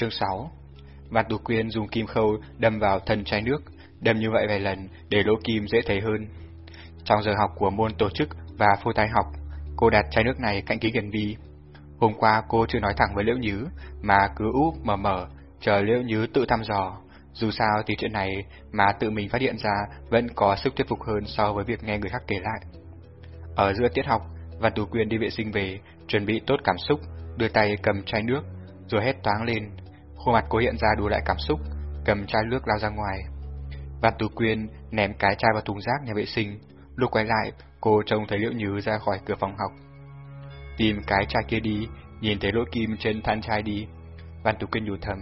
Chương 6 Mặt Tú Quyên dùng kim khâu đâm vào thân chai nước, đâm như vậy vài lần để lỗ kim dễ thấy hơn. Trong giờ học của môn tổ chức và phô tai học, cô đặt chai nước này cạnh kính gần vi. Hôm qua cô chưa nói thẳng với Liễu Nhứ, mà cứ úp mở mở, chờ Liễu Nhứ tự thăm dò. Dù sao thì chuyện này mà tự mình phát hiện ra vẫn có sức thuyết phục hơn so với việc nghe người khác kể lại. Ở giữa tiết học, Văn Tú Quyên đi vệ sinh về, chuẩn bị tốt cảm xúc, đưa tay cầm chai nước, rồi hét toáng lên. Khuôn mặt cô hiện ra đủ lại cảm xúc, cầm chai nước lao ra ngoài. Văn Tú Quyên ném cái chai vào thùng rác nhà vệ sinh. Lúc quay lại, cô trông thấy Liễu Nhứ ra khỏi cửa phòng học. Tìm cái chai kia đi, nhìn thấy lỗ kim trên than chai đi. Văn Tú Quyên nhủ thầm,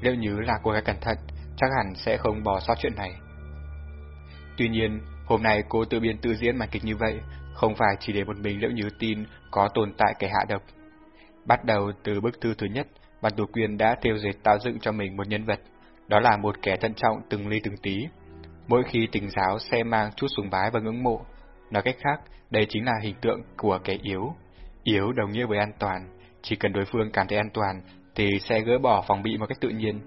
Liễu Nhứ là cô gái cẩn thận, chắc hẳn sẽ không bỏ sót chuyện này. Tuy nhiên, hôm nay cô tự biên tự diễn màn kịch như vậy, không phải chỉ để một mình Liễu Nhứ tin có tồn tại kẻ hạ độc. Bắt đầu từ bức thư thứ nhất, Văn Tú Quyên đã tiêu diệt tạo dựng cho mình một nhân vật, đó là một kẻ thận trọng từng ly từng tí. Mỗi khi tình giáo sẽ mang chút sùng bái và ngưỡng mộ, nói cách khác, đây chính là hình tượng của kẻ yếu. Yếu đồng nghĩa với an toàn, chỉ cần đối phương cảm thấy an toàn thì sẽ gỡ bỏ phòng bị một cách tự nhiên.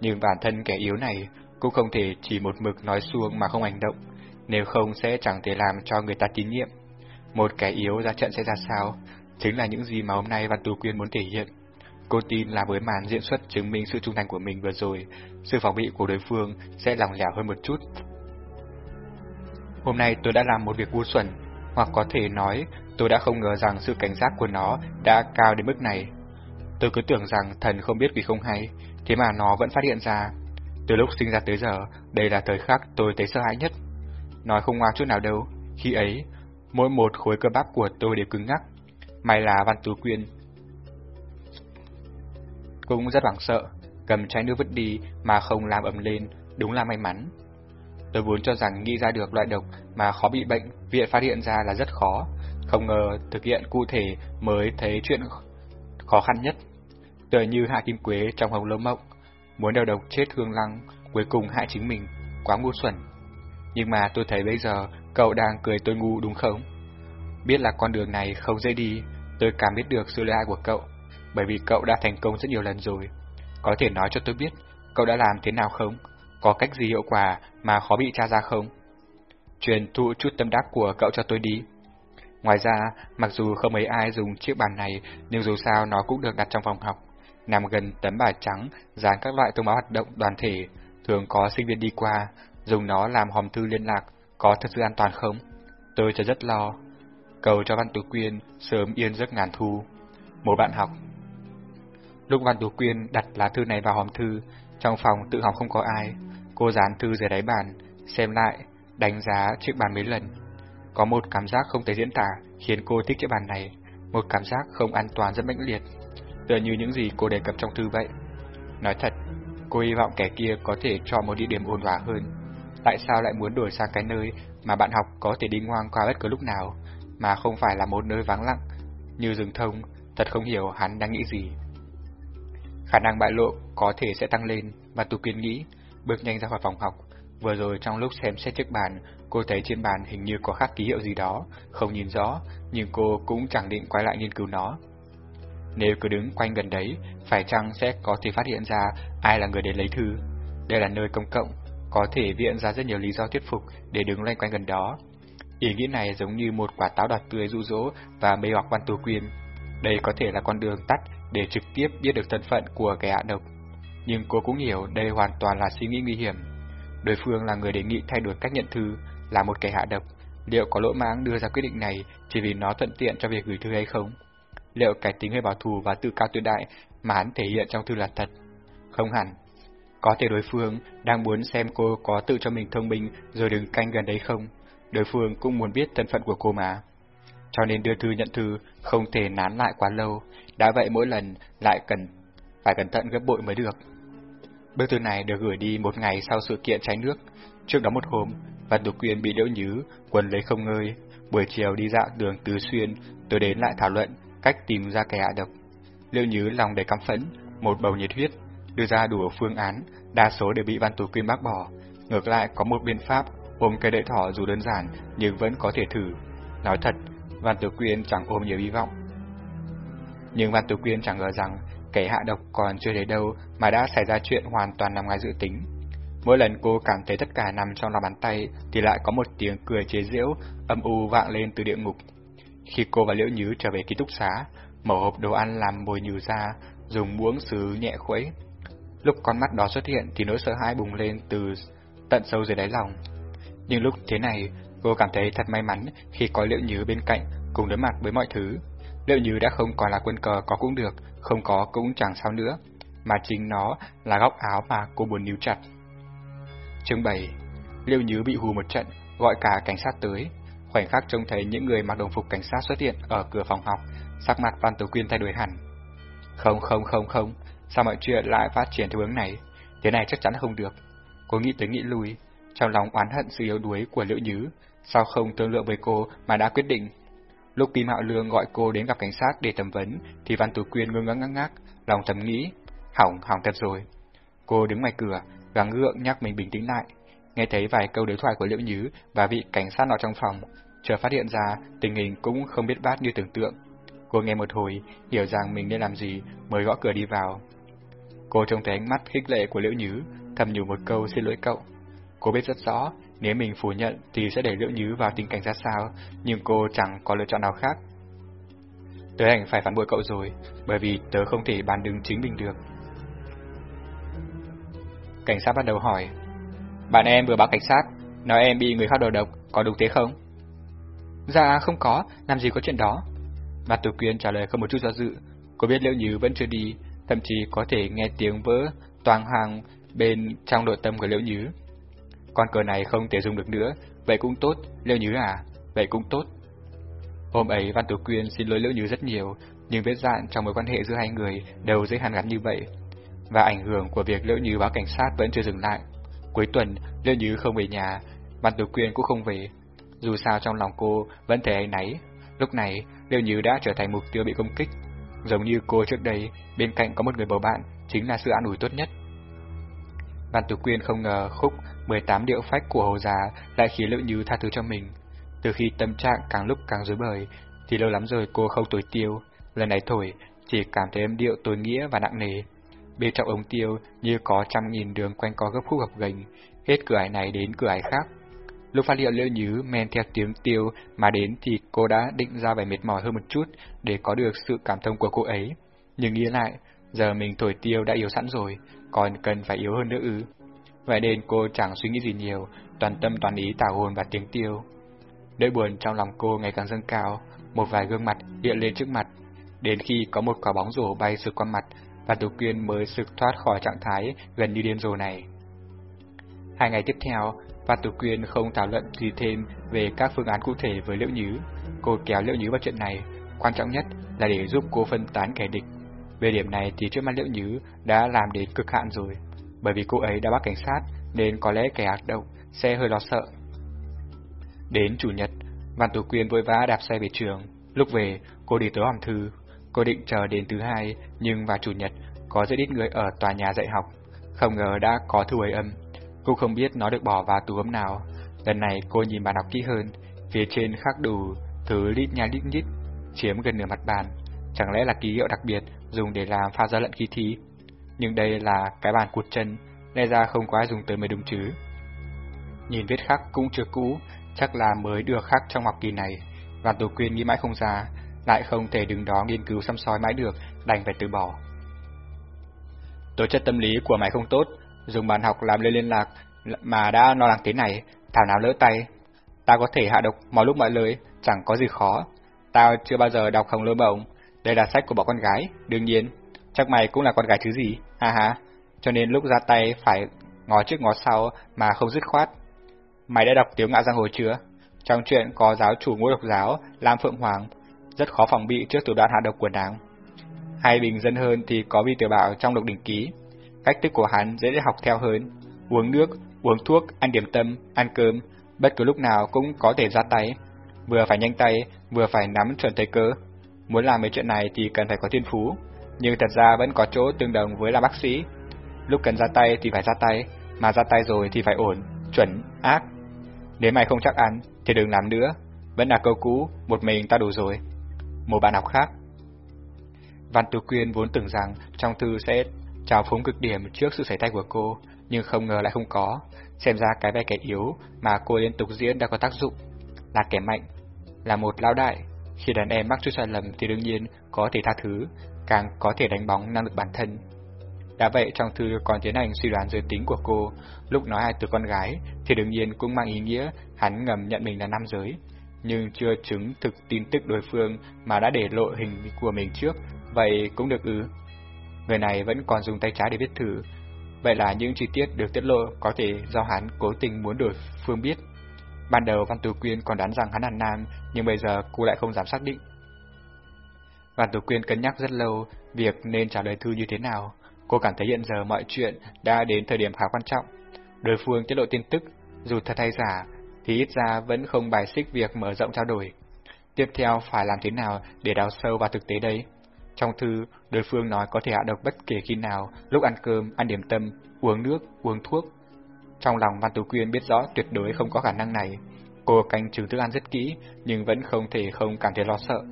Nhưng bản thân kẻ yếu này cũng không thể chỉ một mực nói xuông mà không hành động, nếu không sẽ chẳng thể làm cho người ta tín nhiệm. Một kẻ yếu ra trận sẽ ra sao, chính là những gì mà hôm nay Văn Tú Quyên muốn thể hiện. Cô tin là với màn diễn xuất chứng minh sự trung thành của mình vừa rồi, sự phòng bị của đối phương sẽ lòng lẻo hơn một chút. Hôm nay tôi đã làm một việc ngu xuẩn, hoặc có thể nói tôi đã không ngờ rằng sự cảnh giác của nó đã cao đến mức này. Tôi cứ tưởng rằng thần không biết vì không hay, thế mà nó vẫn phát hiện ra. Từ lúc sinh ra tới giờ, đây là thời khắc tôi thấy sợ hãi nhất. Nói không ngoa chút nào đâu, khi ấy, mỗi một khối cơ bắp của tôi đều cứng ngắc. May là Văn Tú Quyên cũng rất hoảng sợ, cầm chai nước vứt đi mà không làm ấm lên, đúng là may mắn. Tôi vốn cho rằng nghĩ ra được loại độc mà khó bị bệnh, viện phát hiện ra là rất khó, không ngờ thực hiện cụ thể mới thấy chuyện khó khăn nhất. Tựa như Hạ Kim Quế trong Hồng Lâu Mộng, muốn đầu độc chết Hương Lăng, cuối cùng hại chính mình, quá ngu xuẩn. Nhưng mà tôi thấy bây giờ cậu đang cười tôi ngu đúng không? Biết là con đường này không dễ đi, tôi cảm biết được sự lợi hại của cậu, bởi vì cậu đã thành công rất nhiều lần rồi. Có thể nói cho tôi biết, cậu đã làm thế nào không? Có cách gì hiệu quả mà khó bị tra ra không? Truyền thụ chút tâm đắc của cậu cho tôi đi. Ngoài ra, mặc dù không mấy ai dùng chiếc bàn này, nhưng dù sao nó cũng được đặt trong phòng học. Nằm gần tấm bài trắng, dán các loại thông báo hoạt động đoàn thể, thường có sinh viên đi qua, dùng nó làm hòm thư liên lạc, có thật sự an toàn không? Tôi sẽ rất lo. Cầu cho Văn Tú Quyên sớm yên giấc ngàn thu. Một bạn học Lúc Văn Tú Quyên đặt lá thư này vào hòm thư, trong phòng tự học không có ai. Cô dán thư dưới đáy bàn, xem lại, đánh giá chiếc bàn mấy lần. Có một cảm giác không thể diễn tả khiến cô thích chiếc bàn này, một cảm giác không an toàn rất mãnh liệt, tựa như những gì cô đề cập trong thư vậy. Nói thật, cô hy vọng kẻ kia có thể cho một địa điểm ổn hòa hơn. Tại sao lại muốn đổi sang cái nơi mà bạn học có thể đi ngoan qua bất cứ lúc nào, mà không phải là một nơi vắng lặng, như rừng thông, thật không hiểu hắn đang nghĩ gì. Khả năng bại lộ có thể sẽ tăng lên, và Tu Kiên nghĩ, bước nhanh ra khỏi phòng học. Vừa rồi trong lúc xem xét chiếc bàn, cô thấy trên bàn hình như có khắc ký hiệu gì đó, không nhìn rõ, nhưng cô cũng chẳng định quay lại nghiên cứu nó. Nếu cứ đứng quanh gần đấy, phải chăng sẽ có thể phát hiện ra ai là người đến lấy thư? Đây là nơi công cộng, có thể viện ra rất nhiều lý do thuyết phục để đứng loanh quanh gần đó. Ý nghĩ này giống như một quả táo đọt tươi dụ dỗ và mê hoặc Văn tù Quyên. Đây có thể là con đường tắt để trực tiếp biết được thân phận của kẻ hạ độc. Nhưng cô cũng hiểu đây hoàn toàn là suy nghĩ nguy hiểm. Đối phương là người đề nghị thay đổi cách nhận thư, là một kẻ hạ độc. Liệu có lỗ mãng đưa ra quyết định này chỉ vì nó thuận tiện cho việc gửi thư hay không? Liệu cái tính hơi bảo thù và tự cao tuyệt đại mà hắn thể hiện trong thư là thật? Không hẳn. Có thể đối phương đang muốn xem cô có tự cho mình thông minh rồi đừng canh gần đấy không? Đối phương cũng muốn biết thân phận của cô mà cho nên đưa thư nhận thư không thể nán lại quá lâu, đã vậy mỗi lần lại cần phải cẩn thận gấp bội mới được. Bức thư này được gửi đi một ngày sau sự kiện cháy nước. Trước đó một hôm, Văn Tục Quyên bị Liễu Nhứ quần lấy không ngơi. Buổi chiều đi dạo đường Tứ Xuyên, tôi đến lại thảo luận cách tìm ra kẻ hạ độc. Liễu Nhứ lòng đầy căm phẫn, một bầu nhiệt huyết, đưa ra đủ phương án, đa số đều bị Văn tù Quyên bác bỏ. Ngược lại có một biện pháp ôm cây đợi thỏ dù đơn giản nhưng vẫn có thể thử. Nói thật, Văn Tử Quyên chẳng ôm nhiều hy vọng. Nhưng Văn Tử Quyên chẳng ngờ rằng kẻ hạ độc còn chưa đến đâu mà đã xảy ra chuyện hoàn toàn nằm ngoài dự tính. Mỗi lần cô cảm thấy tất cả nằm trong lòng bàn tay thì lại có một tiếng cười chế giễu âm u vang lên từ địa ngục. Khi cô và Liễu Nhứ trở về ký túc xá, mở hộp đồ ăn làm mồi nhừ ra, dùng muỗng sứ nhẹ khuấy. Lúc con mắt đó xuất hiện thì nỗi sợ hãi bùng lên từ tận sâu dưới đáy lòng. Nhưng lúc thế này, cô cảm thấy thật may mắn khi có Liễu Nhứ bên cạnh cùng đối mặt với mọi thứ. Liễu Nhứ đã không còn là quân cờ có cũng được, không có cũng chẳng sao nữa, mà chính nó là góc áo mà cô muốn níu chặt. Chương 7 Liệu Nhứ bị hù một trận, gọi cả cảnh sát tới. Khoảnh khắc trông thấy những người mặc đồng phục cảnh sát xuất hiện ở cửa phòng học, sắc mặt Văn Tử Quyên thay đổi hẳn. Không không không không, sao mọi chuyện lại phát triển theo hướng này? Thế này chắc chắn không được. Cô nghĩ tới nghĩ lui, trong lòng oán hận sự yếu đuối của Liễu Nhứ, sao không thương lượng với cô mà đã quyết định. Lúc Kim Hạo Lương gọi cô đến gặp cảnh sát để thẩm vấn, thì Văn tú Quyên ngơ ngác ngác ngác, lòng thầm nghĩ, hỏng hỏng thật rồi. Cô đứng ngoài cửa, gắng gượng nhắc mình bình tĩnh lại, nghe thấy vài câu đối thoại của Liễu Nhứ và vị cảnh sát nọ trong phòng, chờ phát hiện ra tình hình cũng không biết bát như tưởng tượng. Cô nghe một hồi, hiểu rằng mình nên làm gì mới gõ cửa đi vào. Cô trông thấy ánh mắt khích lệ của Liễu Nhứ, thầm nhủ một câu xin lỗi cậu. Cô biết rất rõ, nếu mình phủ nhận thì sẽ để Liễu Nhứ vào tình cảnh ra sao, nhưng cô chẳng có lựa chọn nào khác. Tớ hành phải phản bội cậu rồi, bởi vì tớ không thể bàn đứng chính mình được. Cảnh sát bắt đầu hỏi, bạn em vừa báo cảnh sát, nói em bị người khác đầu độc, có đúng thế không? Dạ không có, làm gì có chuyện đó. Mặt Tử Quyên trả lời không một chút do dự, cô biết Liễu Nhứ vẫn chưa đi, thậm chí có thể nghe tiếng vỡ toàn hàng bên trong nội tâm của Liễu Nhứ. Con cờ này không thể dùng được nữa, vậy cũng tốt, Liễu Nhứ à, vậy cũng tốt. Hôm ấy Văn Tú Quyên xin lỗi Liễu Nhứ rất nhiều, nhưng vết dạn trong mối quan hệ giữa hai người đều dễ hàn gắn như vậy. Và ảnh hưởng của việc Liễu Nhứ báo cảnh sát vẫn chưa dừng lại. Cuối tuần, Liễu Nhứ không về nhà, Văn Tú Quyên cũng không về. Dù sao trong lòng cô vẫn thấy ấy náy. Lúc này, Liễu Nhứ đã trở thành mục tiêu bị công kích. Giống như cô trước đây, bên cạnh có một người bầu bạn, chính là sự an ủi tốt nhất. Văn Tú Quyên không ngờ khúc 18 điệu phách của Hồ Già lại khiến lữ Nhứ tha thứ cho mình. Từ khi tâm trạng càng lúc càng dối bời, thì lâu lắm rồi cô không tối tiêu, lần này thổi chỉ cảm thấy âm điệu tối nghĩa và nặng nề. Bên trong ống tiêu như có trăm nghìn đường quanh co gấp khúc gập ghềnh, hết cửa ải này đến cửa ải khác. Lúc phát hiện Liễu Nhứ men theo tiếng tiêu mà đến thì cô đã định ra vẻ mệt mỏi hơn một chút để có được sự cảm thông của cô ấy. Nhưng nghĩ lại, giờ mình thổi tiêu đã yếu sẵn rồi, còn cần phải yếu hơn nữa ư. Vậy nên cô chẳng suy nghĩ gì nhiều, toàn tâm toàn ý tảo hồn và tiếng tiêu. Nỗi buồn trong lòng cô ngày càng dâng cao, một vài gương mặt hiện lên trước mặt. Đến khi có một quả bóng rổ bay sượt qua mặt, và Tú Quyên mới sực thoát khỏi trạng thái gần như điên rồ này. Hai ngày tiếp theo, và Tú Quyên không thảo luận gì thêm về các phương án cụ thể với Liễu Nhứ. Cô kéo Liễu Nhứ vào chuyện này, quan trọng nhất là để giúp cô phân tán kẻ địch. Về điểm này thì trước mắt Liễu Nhứ đã làm đến cực hạn rồi, bởi vì cô ấy đã bắt cảnh sát nên có lẽ kẻ ác động sẽ hơi lo sợ. Đến chủ nhật, Văn Tú Quyên vội vã đạp xe về trường. Lúc về, cô đi tới hòm thư. Cô định chờ đến thứ hai, nhưng vào chủ nhật có rất ít người ở tòa nhà dạy học. Không ngờ đã có thư ấy âm. Cô không biết nó được bỏ vào tủ ấm nào. Lần này cô nhìn bàn học kỹ hơn, phía trên khắc đủ thứ lít nha lít nhít, chiếm gần nửa mặt bàn. Chẳng lẽ là ký hiệu đặc biệt dùng để làm pha ra lận kỳ thi? Nhưng đây là cái bàn cụt chân, lẽ ra không có ai dùng tới mới đúng chứ. Nhìn viết khắc cũng chưa cũ, chắc là mới được khắc trong học kỳ này. Và Tổ Quyên nghĩ mãi không ra, lại không thể đứng đó nghiên cứu xăm soi mãi được, đành phải từ bỏ. Tố chất tâm lý của mày không tốt, dùng bàn học làm lên liên lạc mà đã lo lắng thế này, thảo nào lỡ tay. ta có thể hạ độc mọi lúc mọi lời, chẳng có gì khó. Tao chưa bao giờ đọc Hồng Lôi Mộng, đây là sách của bọn con gái, đương nhiên. Chắc mày cũng là con gái chứ gì, ha ha. Cho nên lúc ra tay phải ngó trước ngó sau mà không dứt khoát. Mày đã đọc Tiếu Ngạo Giang Hồ chưa? Trong chuyện có giáo chủ ngũ độc giáo, Lam Phượng Hoàng, rất khó phòng bị trước thủ đoạn hạ độc của nàng. Hay bình dân hơn thì có Vi Tiểu Bảo trong độc đỉnh ký. Cách thức của hắn dễ để học theo hơn. Uống nước, uống thuốc, ăn điểm tâm, ăn cơm, bất cứ lúc nào cũng có thể ra tay. Vừa phải nhanh tay, vừa phải nắm chuẩn thời cơ. Muốn làm mấy chuyện này thì cần phải có thiên phú, nhưng thật ra vẫn có chỗ tương đồng với là bác sĩ. Lúc cần ra tay thì phải ra tay, mà ra tay rồi thì phải ổn, chuẩn, ác. Nếu mày không chắc ăn, thì đừng làm nữa. Vẫn là câu cũ, một mình ta đủ rồi. Một bạn học khác. Văn Tú Quyên vốn tưởng rằng trong thư sẽ trào phúng cực điểm trước sự xảy tay của cô, nhưng không ngờ lại không có. Xem ra cái vẻ kẻ yếu mà cô liên tục diễn đã có tác dụng. Là kẻ mạnh, là một lão đại. Khi đàn em mắc chút sai lầm thì đương nhiên có thể tha thứ, càng có thể đánh bóng năng lực bản thân. Đã vậy trong thư còn tiến hành suy đoán giới tính của cô, lúc nói hai từ con gái thì đương nhiên cũng mang ý nghĩa hắn ngầm nhận mình là nam giới, nhưng chưa chứng thực tin tức đối phương mà đã để lộ hình của mình trước, vậy cũng được ư. Người này vẫn còn dùng tay trái để viết thử, vậy là những chi tiết được tiết lộ có thể do hắn cố tình muốn đổi phương biết. Ban đầu Văn Tú Quyên còn đoán rằng hắn là nam, nhưng bây giờ cô lại không dám xác định. Văn Tú Quyên cân nhắc rất lâu việc nên trả lời thư như thế nào. Cô cảm thấy hiện giờ mọi chuyện đã đến thời điểm khá quan trọng. Đối phương tiết lộ tin tức, dù thật hay giả, thì ít ra vẫn không bài xích việc mở rộng trao đổi. Tiếp theo phải làm thế nào để đào sâu vào thực tế đấy? Trong thư, đối phương nói có thể hạ độc bất kể khi nào, lúc ăn cơm, ăn điểm tâm, uống nước, uống thuốc. Trong lòng Văn Tú Quyên biết rõ tuyệt đối không có khả năng này. Cô canh chừng thức ăn rất kỹ, nhưng vẫn không thể không cảm thấy lo sợ.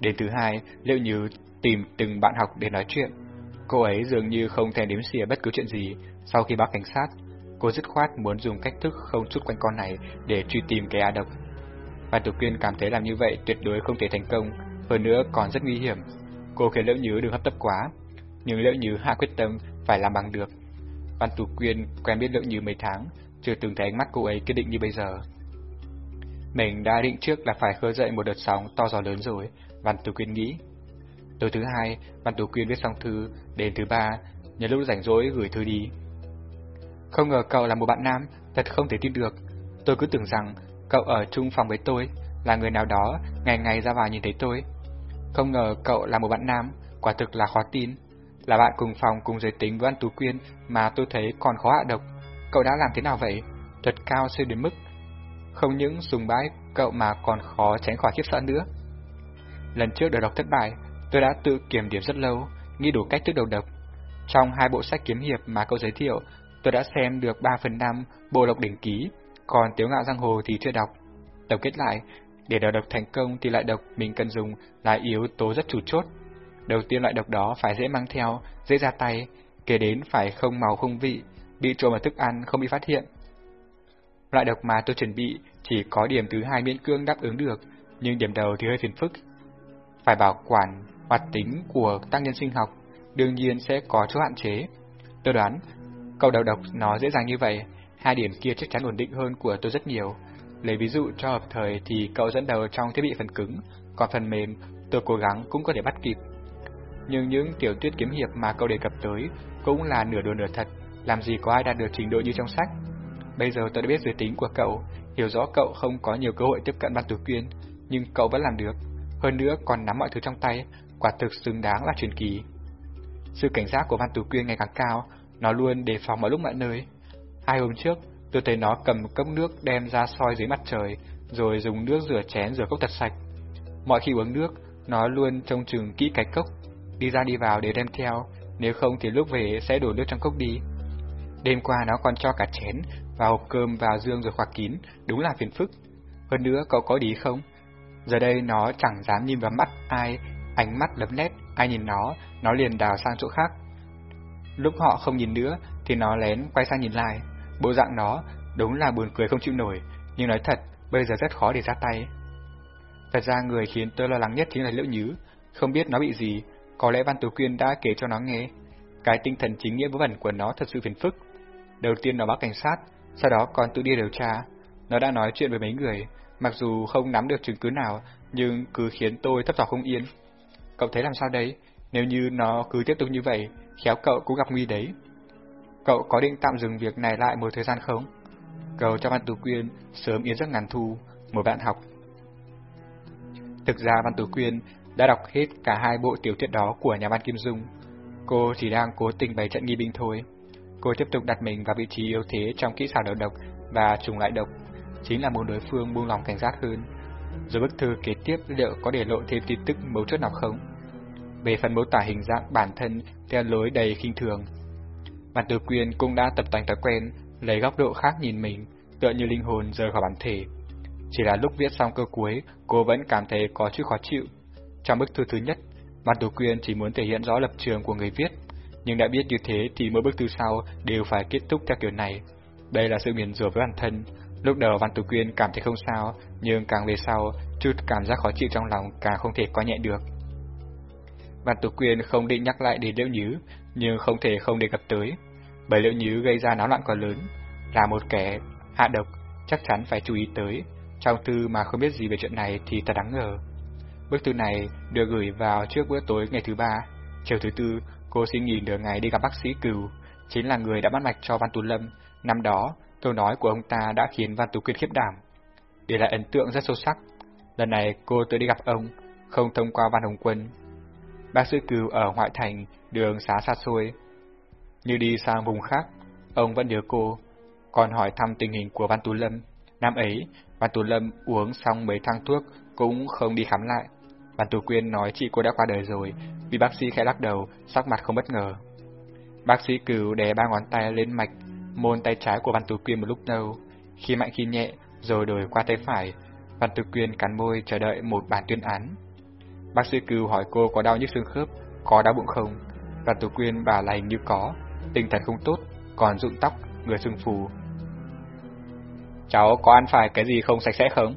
Đến thứ hai, liệu như tìm từng bạn học để nói chuyện. Cô ấy dường như không thèm đếm xỉa bất cứ chuyện gì. Sau khi báo cảnh sát, cô dứt khoát muốn dùng cách thức không chút quanh con này để truy tìm kẻ ác độc. Và Tử Quyên cảm thấy làm như vậy tuyệt đối không thể thành công, hơn nữa còn rất nguy hiểm. Cô khiến Liễu Như đừng hấp tấp quá, nhưng Liễu Như hạ quyết tâm phải làm bằng được. Văn Tú Quyên quen biết Liễu Như mấy tháng, chưa từng thấy ánh mắt cô ấy kiên định như bây giờ. Mình đã định trước là phải khơi dậy một đợt sóng to gió lớn rồi, Văn Tú Quyên nghĩ. Tối thứ hai, Văn Tú Quyên viết xong thư, đến thứ ba, nhớ lúc rảnh rỗi gửi thư đi. Không ngờ cậu là một bạn nam, thật không thể tin được. Tôi cứ tưởng rằng cậu ở chung phòng với tôi, là người nào đó ngày ngày ra vào nhìn thấy tôi. Không ngờ cậu là một bạn nam, quả thực là khó tin. Là bạn cùng phòng cùng giới tính với Văn Tú Quyên mà tôi thấy còn khó hạ độc. Cậu đã làm thế nào vậy? Thuật cao siêu đến mức không những sùng bái cậu mà còn khó tránh khỏi khiếp sợ nữa. Lần trước đầu độc thất bại, tôi đã tự kiểm điểm rất lâu, nghĩ đủ cách thức đầu độc. Trong hai bộ sách kiếm hiệp mà cậu giới thiệu, tôi đã xem được 3 phần 5 bộ lộc đỉnh ký, còn Tiếu Ngạo Giang Hồ thì chưa đọc. Tổng kết lại, để đầu độc thành công thì loại độc mình cần dùng là yếu tố rất chủ chốt. Đầu tiên loại độc đó phải dễ mang theo, dễ ra tay, kể đến phải không màu không vị, bị trộn vào thức ăn không bị phát hiện. Loại độc mà tôi chuẩn bị chỉ có điểm thứ hai miễn cương đáp ứng được, nhưng điểm đầu thì hơi phiền phức. Phải bảo quản hoạt tính của tăng nhân sinh học, đương nhiên sẽ có chỗ hạn chế. Tôi đoán, câu đầu độc nó dễ dàng như vậy, hai điểm kia chắc chắn ổn định hơn của tôi rất nhiều. Lấy ví dụ cho hợp thời thì cậu dẫn đầu trong thiết bị phần cứng, còn phần mềm tôi cố gắng cũng có thể bắt kịp. Nhưng những tiểu thuyết kiếm hiệp mà cậu đề cập tới cũng là nửa đùa nửa thật, làm gì có ai đạt được trình độ như trong sách. Bây giờ tôi đã biết giới tính của cậu, hiểu rõ cậu không có nhiều cơ hội tiếp cận Văn Tử Quyên, nhưng cậu vẫn làm được. Hơn nữa còn nắm mọi thứ trong tay, quả thực xứng đáng là truyền kỳ. Sự cảnh giác của Văn tú Quyên ngày càng cao, nó luôn đề phòng mọi lúc mọi nơi. Hai hôm trước, tôi thấy nó cầm cốc nước đem ra soi dưới mặt trời, rồi dùng nước rửa chén rửa cốc thật sạch. Mọi khi uống nước, nó luôn trông chừng kỹ cái cốc, đi ra đi vào để đem theo, nếu không thì lúc về sẽ đổ nước trong cốc đi. Đêm qua nó còn cho cả chén và hộp cơm vào dương rồi khóa kín, đúng là phiền phức. Hơn nữa cậu có đi không? Giờ đây nó chẳng dám nhìn vào mắt ai, ánh mắt lấm lét, ai nhìn nó, nó liền đào sang chỗ khác. Lúc họ không nhìn nữa thì nó lén quay sang nhìn lại. Bộ dạng nó đúng là buồn cười không chịu nổi, nhưng nói thật, bây giờ rất khó để ra tay. Thật ra người khiến tôi lo lắng nhất chính là Liễu Nhứ, không biết nó bị gì, có lẽ Văn Tú Quyên đã kể cho nó nghe. Cái tinh thần chính nghĩa vớ vẩn của nó thật sự phiền phức. Đầu tiên nó báo cảnh sát, sau đó còn tự đi điều tra. Nó đã nói chuyện với mấy người, mặc dù không nắm được chứng cứ nào, nhưng cứ khiến tôi thấp thỏm không yên. Cậu thấy làm sao đấy? Nếu như nó cứ tiếp tục như vậy, khéo cậu cũng gặp nguy đấy. Cậu có định tạm dừng việc này lại một thời gian không? Cầu cho Văn Tú Quyên sớm yên giấc ngàn thu, một bạn học. Thực ra Văn Tú Quyên đã đọc hết cả hai bộ tiểu thuyết đó của nhà văn Kim Dung. Cô chỉ đang cố tình bày trận nghi binh thôi. Cô tiếp tục đặt mình vào vị trí yếu thế trong kỹ xảo đầu độc và trùng lại độc, chính là muốn đối phương buông lòng cảnh giác hơn. Rồi bức thư kế tiếp liệu có để lộ thêm tin tức mấu chốt nào không? Về phần mô tả hình dạng bản thân theo lối đầy khinh thường, bản Tử quyền cũng đã tập thành thói quen lấy góc độ khác nhìn mình, tựa như linh hồn rời khỏi bản thể. Chỉ là lúc viết xong câu cuối, cô vẫn cảm thấy có chút khó chịu. Trong bức thư thứ nhất, bản tử quyền chỉ muốn thể hiện rõ lập trường của người viết, nhưng đã biết như thế thì mỗi bức thư sau đều phải kết thúc theo kiểu này. Đây là sự miền rủa với bản thân. Lúc đầu Văn Tú Quyên cảm thấy không sao, nhưng càng về sau, chút cảm giác khó chịu trong lòng càng không thể coi nhẹ được. Văn Tú Quyên không định nhắc lại đến Liễu Nhứ, nhưng không thể không đề cập tới, bởi Liễu Nhứ gây ra náo loạn quá lớn, là một kẻ hạ độc, chắc chắn phải chú ý tới. Trong thư mà không biết gì về chuyện này thì thật đáng ngờ. Bức thư này được gửi vào trước bữa tối ngày thứ ba. Chiều thứ tư, cô xin nghỉ nửa ngày đi gặp bác sĩ cừu chính là người đã bắt mạch cho Văn Tú Lâm. Năm đó, câu nói của ông ta đã khiến Văn Tú Quyên khiếp đảm. Để lại ấn tượng rất sâu sắc. Lần này cô tới đi gặp ông, không thông qua Văn Hồng Quân. Bác sĩ cừu ở ngoại thành, đường xá xa xôi. Như đi sang vùng khác, ông vẫn nhớ cô, còn hỏi thăm tình hình của Văn Tú Lâm. Năm ấy, Văn Tú Lâm uống xong mấy thang thuốc cũng không đi khám lại. Văn Tú Quyên nói chị cô đã qua đời rồi, vì bác sĩ khẽ lắc đầu, sắc mặt không bất ngờ. Bác sĩ cừu đè ba ngón tay lên mạch, môn tay trái của Văn Tú Quyên một lúc lâu, khi mạnh khi nhẹ, rồi đổi qua tay phải. Văn Tú Quyên cắn môi chờ đợi một bản tuyên án. Bác sĩ cứu hỏi cô có đau nhức xương khớp, có đau bụng không? Văn Tú Quyên bà là hình như có, tinh thần không tốt, còn rụng tóc, người sưng phù. Cháu có ăn phải cái gì không sạch sẽ không?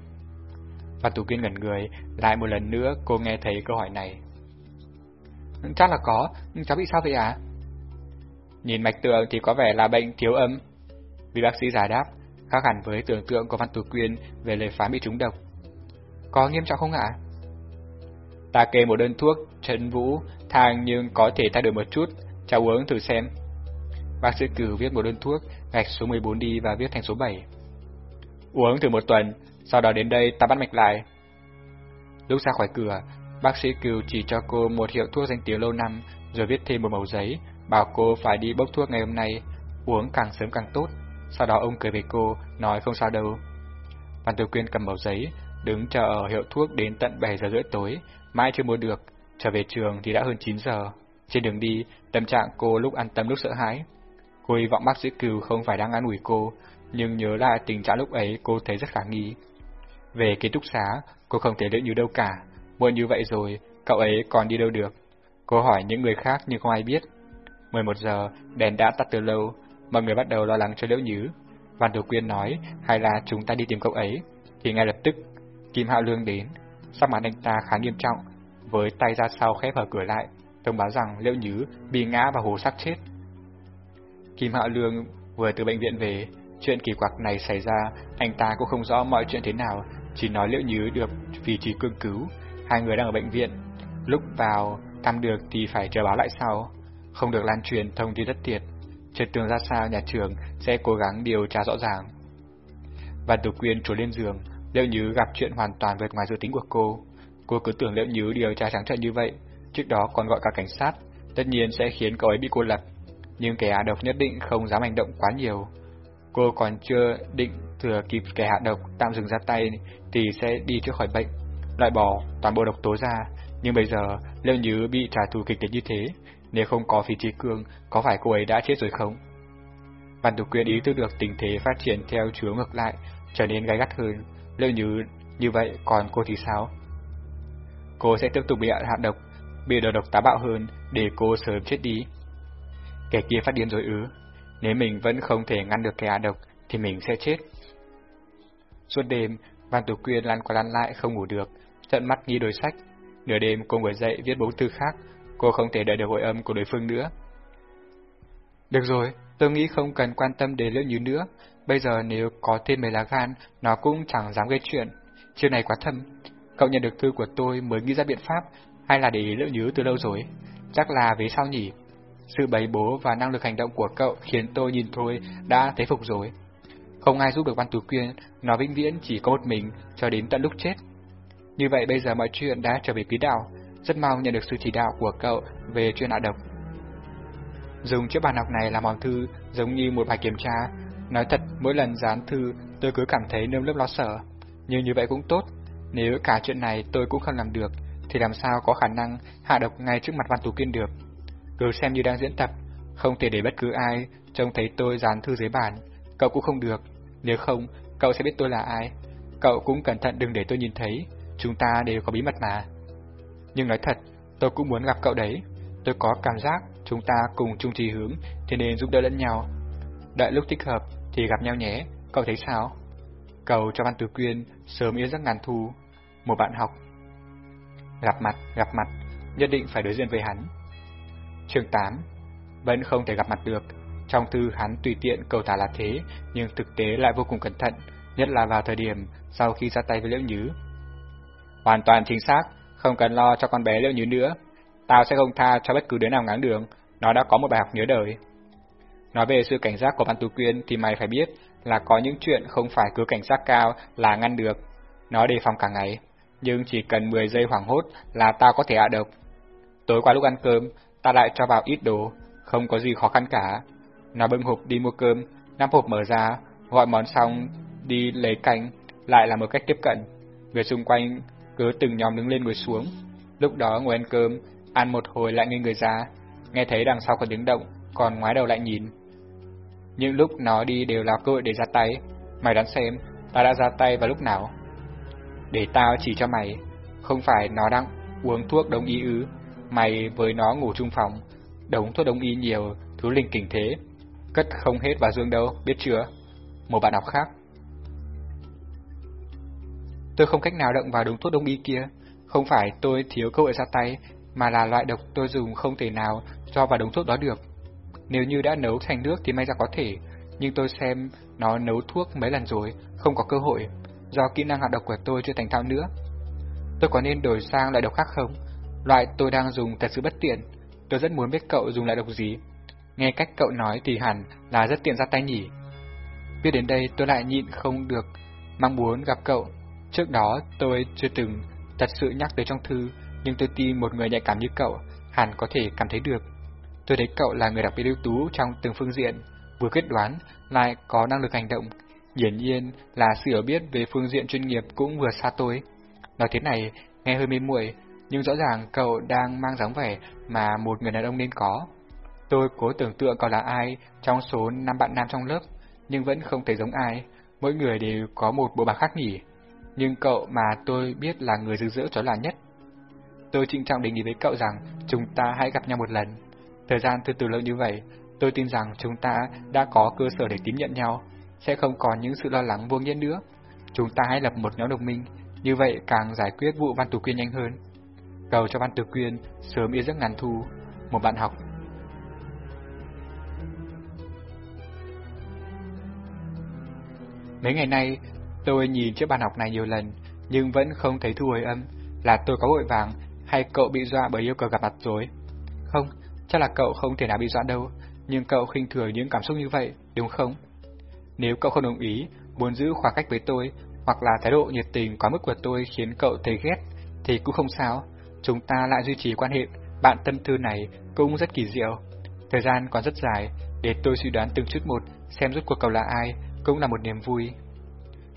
Văn Tú Quyên ngẩn người, lại một lần nữa cô nghe thấy câu hỏi này. Ừ, chắc là có, nhưng cháu bị sao vậy à? Nhìn mạch tượng thì có vẻ là bệnh thiếu âm. Vì bác sĩ giải đáp, khác hẳn với tưởng tượng của Văn Tú Quyên về lời phán bị trúng độc. Có nghiêm trọng không ạ? Ta kê một đơn thuốc, trấn vũ, thang nhưng có thể thay đổi một chút, cháu uống thử xem. Bác sĩ cử viết một đơn thuốc, gạch số 14 đi và viết thành số 7. Uống thử một tuần, sau đó đến đây ta bắt mạch lại. Lúc ra khỏi cửa, bác sĩ cừu chỉ cho cô một hiệu thuốc danh tiếng lâu năm, rồi viết thêm một mẩu giấy, bảo cô phải đi bốc thuốc ngày hôm nay, uống càng sớm càng tốt. Sau đó ông cười với cô, nói không sao đâu. Văn Tử Quyên cầm mẩu giấy, đứng chờ ở hiệu thuốc đến tận 7 giờ rưỡi tối, mãi chưa mua được, trở về trường thì đã hơn 9 giờ. Trên đường đi, tâm trạng cô lúc an tâm lúc sợ hãi. Cô hy vọng bác sĩ cừu không phải đang an ủi cô, nhưng nhớ lại tình trạng lúc ấy cô thấy rất khả nghi. Về ký túc xá, cô không thể đợi như đâu cả, muộn như vậy rồi, cậu ấy còn đi đâu được. Cô hỏi những người khác nhưng không ai biết. 11 giờ, đèn đã tắt từ lâu, mọi người bắt đầu lo lắng cho Liễu Nhứ. Văn Đồ Quyên nói, hay là chúng ta đi tìm cậu ấy, thì ngay lập tức, Kim Hạo Lương đến, sắc mặt anh ta khá nghiêm trọng, với tay ra sau khép hở cửa lại, thông báo rằng Liễu Nhứ bị ngã và hồ sắc chết. Kim Hạo Lương vừa từ bệnh viện về, chuyện kỳ quặc này xảy ra, anh ta cũng không rõ mọi chuyện thế nào, chỉ nói Liễu Nhứ được vì trí cương cứu, hai người đang ở bệnh viện, lúc vào thăm được thì phải chờ báo lại sau, không được lan truyền thông tin rất tiệt. Trật tường ra sao nhà trường sẽ cố gắng điều tra rõ ràng. Và Tử Quyên trốn lên giường, Liễu Nhứ gặp chuyện hoàn toàn vượt ngoài dự tính của cô. Cô cứ tưởng Liễu Nhứ điều tra trắng trợn như vậy, trước đó còn gọi cả cảnh sát, tất nhiên sẽ khiến cậu ấy bị cô lập. Nhưng kẻ hạ độc nhất định không dám hành động quá nhiều. Cô còn chưa định thừa kịp kẻ hạ độc tạm dừng ra tay thì sẽ đi trước khỏi bệnh, loại bỏ toàn bộ độc tố ra. Nhưng bây giờ, Liễu Nhứ bị trả thù kịch liệt như thế, nếu không có phí trí cương, có phải cô ấy đã chết rồi không? Văn Tục Quyên ý thức được tình thế phát triển theo chúa ngược lại, trở nên gai gắt hơn. Liệu như như vậy còn cô thì sao? Cô sẽ tiếp tục bị hạ độc, bị đầu độc tá bạo hơn để cô sớm chết đi. Kẻ kia phát điên rồi ứ. Nếu mình vẫn không thể ngăn được kẻ hạ độc thì mình sẽ chết. Suốt đêm, Văn Tục Quyên lăn qua lăn lại không ngủ được, trận mắt nghĩ đôi sách. Nửa đêm cô ngồi dậy viết bốn thư khác, cô không thể đợi được hội âm của đối phương nữa. Được rồi, tôi nghĩ không cần quan tâm đến Liễu Như nữa. Bây giờ nếu có thêm mấy lá gan, nó cũng chẳng dám gây chuyện. Chuyện này quá thâm. Cậu nhận được thư của tôi mới nghĩ ra biện pháp, hay là để ý Liễu Như từ lâu rồi? Chắc là vì sao nhỉ? Sự bày bố và năng lực hành động của cậu khiến tôi nhìn thôi đã thấy phục rồi. Không ai giúp được Văn Tú Quyên, nó vĩnh viễn chỉ có một mình cho đến tận lúc chết. Như vậy bây giờ mọi chuyện đã trở về quý đạo, rất mong nhận được sự chỉ đạo của cậu về chuyên hạ độc. Dùng chiếc bàn học này làm hòm thư giống như một bài kiểm tra. Nói thật, mỗi lần dán thư tôi cứ cảm thấy nơm lớp lo sợ. Nhưng như vậy cũng tốt. Nếu cả chuyện này tôi cũng không làm được, thì làm sao có khả năng hạ độc ngay trước mặt Văn tù Kiên được. Cứ xem như đang diễn tập, không thể để bất cứ ai trông thấy tôi dán thư dưới bàn. Cậu cũng không được. Nếu không, cậu sẽ biết tôi là ai. Cậu cũng cẩn thận đừng để tôi nhìn thấy. Chúng ta đều có bí mật mà. Nhưng nói thật, tôi cũng muốn gặp cậu đấy. Tôi có cảm giác chúng ta cùng chung trí hướng, thế nên giúp đỡ lẫn nhau. Đợi lúc thích hợp thì gặp nhau nhé, cậu thấy sao? Cầu cho Văn Tử Quyên sớm yên giấc ngàn thu. Một bạn học. Gặp mặt, gặp mặt, nhất định phải đối diện với hắn. Chương 8 Vẫn không thể gặp mặt được. Trong thư hắn tùy tiện cầu tả là thế, nhưng thực tế lại vô cùng cẩn thận, nhất là vào thời điểm sau khi ra tay với Liễu Nhứ. Hoàn toàn chính xác, không cần lo cho con bé liệu như nữa. Tao sẽ không tha cho bất cứ đứa nào ngáng đường, nó đã có một bài học nhớ đời. Nói về sự cảnh giác của Văn Tú Quyên thì mày phải biết là có những chuyện không phải cứ cảnh giác cao là ngăn được. Nó đề phòng cả ngày, nhưng chỉ cần 10 giây hoảng hốt là tao có thể hạ độc. Tối qua lúc ăn cơm, ta lại cho vào ít đồ, không có gì khó khăn cả. Nó bưng hộp đi mua cơm, nắp hộp mở ra, gọi món xong, đi lấy canh, lại là một cách tiếp cận. Người xung quanh cứ từng nhóm đứng lên ngồi xuống. Lúc đó ngồi ăn cơm, ăn một hồi lại ngây người ra, nghe thấy đằng sau có tiếng động, còn ngoái đầu lại nhìn. Những lúc nó đi đều là cơ hội để ra tay, mày đoán xem, ta đã ra tay vào lúc nào? Để tao chỉ cho mày, không phải nó đang uống thuốc đông y ứ, mày với nó ngủ chung phòng, đống thuốc đông y nhiều, thứ linh kình thế, cất không hết vào dương đâu, biết chưa? Một bạn học khác. Tôi không cách nào động vào đống thuốc đông y kia, không phải tôi thiếu cơ hội ra tay, mà là loại độc tôi dùng không thể nào cho vào đống thuốc đó được. Nếu như đã nấu thành nước thì may ra có thể, nhưng tôi xem nó nấu thuốc mấy lần rồi, không có cơ hội, do kỹ năng hạ độc của tôi chưa thành thạo nữa. Tôi có nên đổi sang loại độc khác không? Loại tôi đang dùng thật sự bất tiện, tôi rất muốn biết cậu dùng loại độc gì. Nghe cách cậu nói thì hẳn là rất tiện ra tay nhỉ. Biết đến đây tôi lại nhịn không được, mong muốn gặp cậu. Trước đó tôi chưa từng thật sự nhắc tới trong thư, nhưng tôi tin một người nhạy cảm như cậu hẳn có thể cảm thấy được. Tôi thấy cậu là người đặc biệt ưu tú trong từng phương diện, vừa quyết đoán, lại có năng lực hành động. Hiển nhiên là sự hiểu biết về phương diện chuyên nghiệp cũng vừa xa tôi. Nói thế này, nghe hơi mê muội, nhưng rõ ràng cậu đang mang dáng vẻ mà một người đàn ông nên có. Tôi cố tưởng tượng cậu là ai trong số năm bạn nam trong lớp, nhưng vẫn không thể giống ai, mỗi người đều có một bộ bạc khác nhỉ. Nhưng cậu mà tôi biết là người rực rỡ chó là nhất. Tôi trịnh trọng đề nghị với cậu rằng chúng ta hãy gặp nhau một lần. Thời gian từ từ lâu như vậy, tôi tin rằng chúng ta đã có cơ sở để tín nhận nhau, sẽ không còn những sự lo lắng vô nghĩa nữa. Chúng ta hãy lập một nhóm đồng minh, như vậy càng giải quyết vụ Văn tù Quyên nhanh hơn. Cầu cho Văn tù Quyên sớm yên giấc ngàn thu, một bạn học. Mấy ngày nay, tôi nhìn chiếc bàn học này nhiều lần, nhưng vẫn không thấy thu hồi âm, là tôi có vội vàng hay cậu bị dọa bởi yêu cầu gặp mặt rồi? Không, chắc là cậu không thể nào bị dọa đâu, nhưng cậu khinh thường những cảm xúc như vậy, đúng không? Nếu cậu không đồng ý, muốn giữ khoảng cách với tôi, hoặc là thái độ nhiệt tình quá mức của tôi khiến cậu thấy ghét, thì cũng không sao. Chúng ta lại duy trì quan hệ, bạn tâm thư này cũng rất kỳ diệu. Thời gian còn rất dài, để tôi suy đoán từng chút một, xem rốt cuộc cậu là ai, cũng là một niềm vui.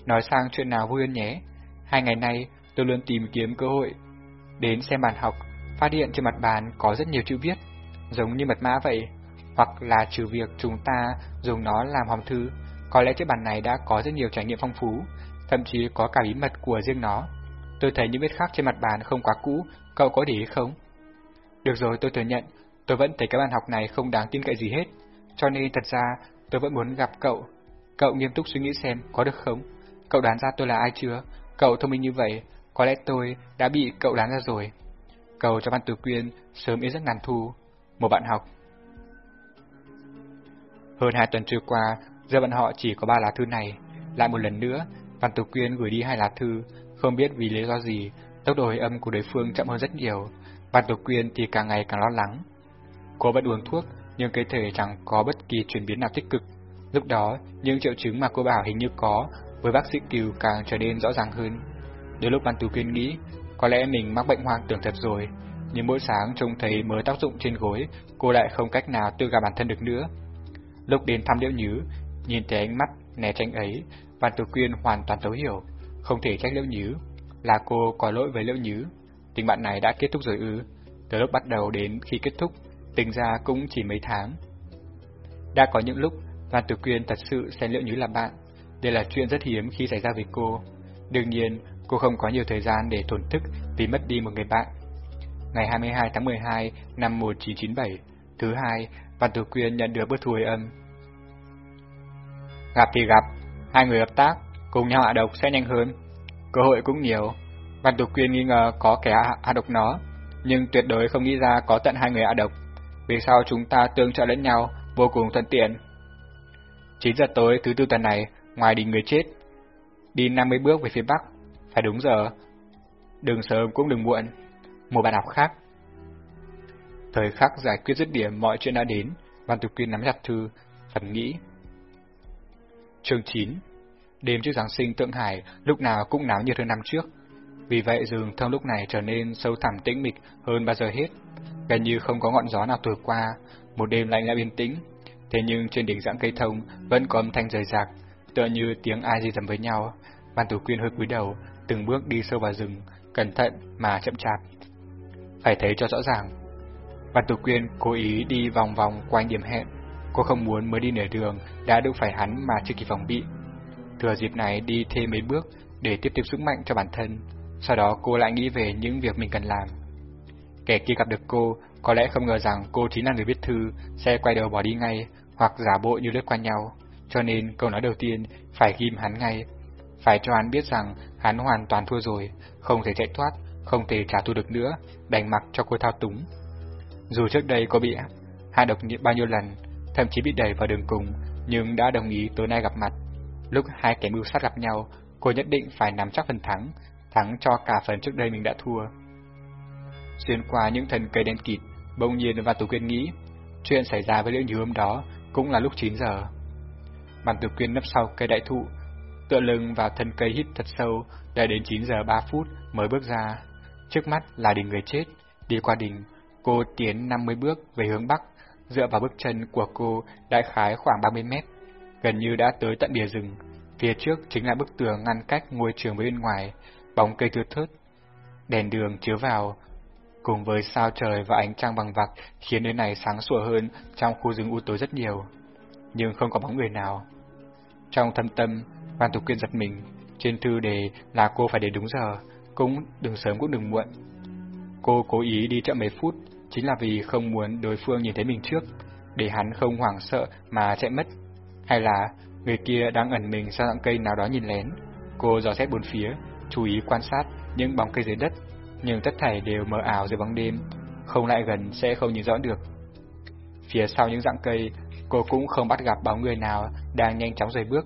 Nói sang chuyện nào vui hơn nhé. Hai ngày nay, tôi luôn tìm kiếm cơ hội Đến xem bàn học, phát hiện trên mặt bàn có rất nhiều chữ viết, giống như mật mã vậy, hoặc là trừ việc chúng ta dùng nó làm hòm thư, có lẽ chiếc bàn này đã có rất nhiều trải nghiệm phong phú, thậm chí có cả bí mật của riêng nó. Tôi thấy những vết khắc trên mặt bàn không quá cũ, cậu có để ý không? Được rồi, tôi thừa nhận, tôi vẫn thấy cái bàn học này không đáng tin cậy gì hết, cho nên thật ra tôi vẫn muốn gặp cậu. Cậu nghiêm túc suy nghĩ xem có được không? Cậu đoán ra tôi là ai chưa? Cậu thông minh như vậy, có lẽ tôi đã bị cậu đoán ra rồi. Cầu cho Văn Tử Quyên sớm yên giấc ngàn thu. Một bạn học. Hơn hai tuần trôi qua, giờ bọn họ chỉ có ba lá thư này. Lại một lần nữa, Văn Tử Quyên gửi đi hai lá thư, không biết vì lý do gì, tốc độ hồi âm của đối phương chậm hơn rất nhiều. Văn Tử Quyên thì càng ngày càng lo lắng. Cô vẫn uống thuốc, nhưng cơ thể chẳng có bất kỳ chuyển biến nào tích cực. Lúc đó, những triệu chứng mà cô bảo hình như có, với bác sĩ Kiều càng trở nên rõ ràng hơn. Đến lúc Văn Tú Quyên nghĩ, có lẽ mình mắc bệnh hoang tưởng thật rồi, nhưng mỗi sáng trông thấy mới tác dụng trên gối, cô lại không cách nào tự gặp bản thân được nữa. Lúc đến thăm Liễu Nhứ, nhìn thấy ánh mắt né tránh ấy, Văn Tú Quyên hoàn toàn thấu hiểu, không thể trách Liễu Nhứ, là cô có lỗi với Liễu Nhứ. Tình bạn này đã kết thúc rồi ư? Từ lúc bắt đầu đến khi kết thúc, tình ra cũng chỉ mấy tháng. Đã có những lúc Văn Tú Quyên thật sự xem Liễu Nhứ là bạn, đây là chuyện rất hiếm khi xảy ra với cô. Đương nhiên, cô không có nhiều thời gian để thổn thức vì mất đi một người bạn. ngày 22 tháng 12 năm 1997. Thứ hai, Văn Tử Quyên nhận được bức thư âm. Gặp thì gặp, hai người hợp tác, cùng nhau hạ độc sẽ nhanh hơn. Cơ hội cũng nhiều. Văn Tử Quyên nghi ngờ có kẻ hạ độc nó, nhưng tuyệt đối không nghĩ ra có tận hai người hạ độc. Vì sao chúng ta tương trợ lẫn nhau, vô cùng thuận tiện. 9 giờ tối thứ tư tuần này, ngoài đi người chết, đi 50 bước về phía bắc, phải đúng giờ. Đừng sớm cũng đừng muộn. Một bạn học khác. Thời khắc giải quyết dứt điểm mọi chuyện đã đến, Văn Tục Quyên nắm chặt thư, phần nghĩ. Chương 9 Đêm trước Giáng sinh Tượng Hải lúc nào cũng náo nhiệt hơn năm trước. Vì vậy rừng thông lúc này trở nên sâu thẳm tĩnh mịch hơn bao giờ hết. Gần như không có ngọn gió nào thổi qua, một đêm lạnh lẽo yên tĩnh. Thế nhưng trên đỉnh dạng cây thông vẫn có âm thanh rời rạc, tựa như tiếng ai gì dầm với nhau. Văn Tử Quyên hơi cúi đầu, từng bước đi sâu vào rừng, cẩn thận mà chậm chạp. Phải thấy cho rõ ràng. Văn Tử Quyên cố ý đi vòng vòng quanh điểm hẹn. Cô không muốn mới đi nửa đường đã đụng phải hắn mà chưa kịp phòng bị. Thừa dịp này đi thêm mấy bước để tiếp tiếp sức mạnh cho bản thân. Sau đó cô lại nghĩ về những việc mình cần làm. Kẻ kia gặp được cô, có lẽ không ngờ rằng cô chính là người viết thư, sẽ quay đầu bỏ đi ngay, hoặc giả bộ như lướt qua nhau. Cho nên câu nói đầu tiên phải ghim hắn ngay, phải cho hắn biết rằng hắn hoàn toàn thua rồi, không thể chạy thoát, không thể trả thù được nữa, đành mặc cho cô thao túng. Dù trước đây có bị hai độc bao nhiêu lần, thậm chí bị đẩy vào đường cùng, nhưng đã đồng ý tối nay gặp mặt. Lúc hai kẻ mưu sát gặp nhau, cô nhất định phải nắm chắc phần thắng, thắng cho cả phần trước đây mình đã thua. Xuyên qua những thân cây đen kịt, bỗng nhiên và Tú Quyên nghĩ, chuyện xảy ra với Liễu Như hôm đó cũng là lúc 9 giờ. Bàn Tử Quyên nấp sau cây đại thụ, tựa lưng vào thân cây hít thật sâu, đợi đến 9 giờ 3 phút mới bước ra. Trước mắt là đỉnh người chết, đi qua đỉnh, cô tiến 50 bước về hướng bắc, dựa vào bước chân của cô đại khái khoảng 30 mét, gần như đã tới tận bìa rừng. Phía trước chính là bức tường ngăn cách ngôi trường với bên ngoài, bóng cây thưa thớt. Đèn đường chiếu vào, cùng với sao trời và ánh trăng bằng vặc khiến nơi này sáng sủa hơn trong khu rừng u tối rất nhiều. Nhưng không có bóng người nào. Trong thâm tâm, Văn Thục Quyên giật mình, trên thư đề là cô phải đến đúng giờ, cũng đừng sớm cũng đừng muộn. Cô cố ý đi chậm mấy phút, chính là vì không muốn đối phương nhìn thấy mình trước, để hắn không hoảng sợ mà chạy mất. Hay là người kia đang ẩn mình sau dạng cây nào đó nhìn lén. Cô dò xét bốn phía, chú ý quan sát những bóng cây dưới đất, nhưng tất thảy đều mờ ảo dưới bóng đêm, không lại gần sẽ không nhìn rõ được. Phía sau những dạng cây, cô cũng không bắt gặp bóng người nào đang nhanh chóng rời bước,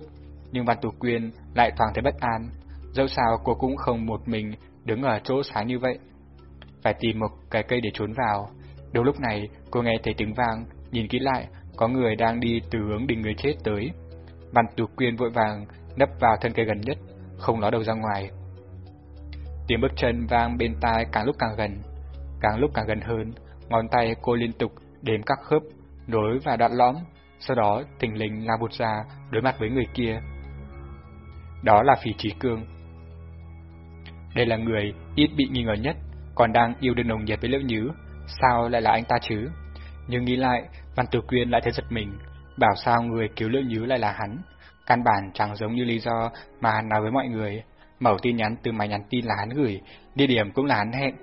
nhưng Văn Tú Quyên lại thoáng thấy bất an, dẫu sao cô cũng không một mình đứng ở chỗ sáng như vậy. Phải tìm một cái cây để trốn vào. Đúng lúc này, cô nghe thấy tiếng vang, nhìn kỹ lại, có người đang đi từ hướng đình người chết tới. Văn Tú Quyên vội vàng nấp vào thân cây gần nhất, không ló đầu ra ngoài. Tiếng bước chân vang bên tai càng lúc càng gần, càng lúc càng gần hơn, ngón tay cô liên tục đếm các khớp, nối và đoạn lõm, sau đó thình lình lao vụt ra đối mặt với người kia. Đó là Phỉ Trí Cương. Đây là người ít bị nghi ngờ nhất, còn đang yêu đương nồng nhiệt với Liễu Nhứ, sao lại là anh ta chứ? Nhưng nghĩ lại, Văn Tử Quyên lại thấy giật mình, bảo sao người cứu Liễu Nhứ lại là hắn, căn bản chẳng giống như lý do mà hắn nói với mọi người, Mẫu tin nhắn từ máy nhắn tin là hắn gửi, địa điểm cũng là hắn hẹn.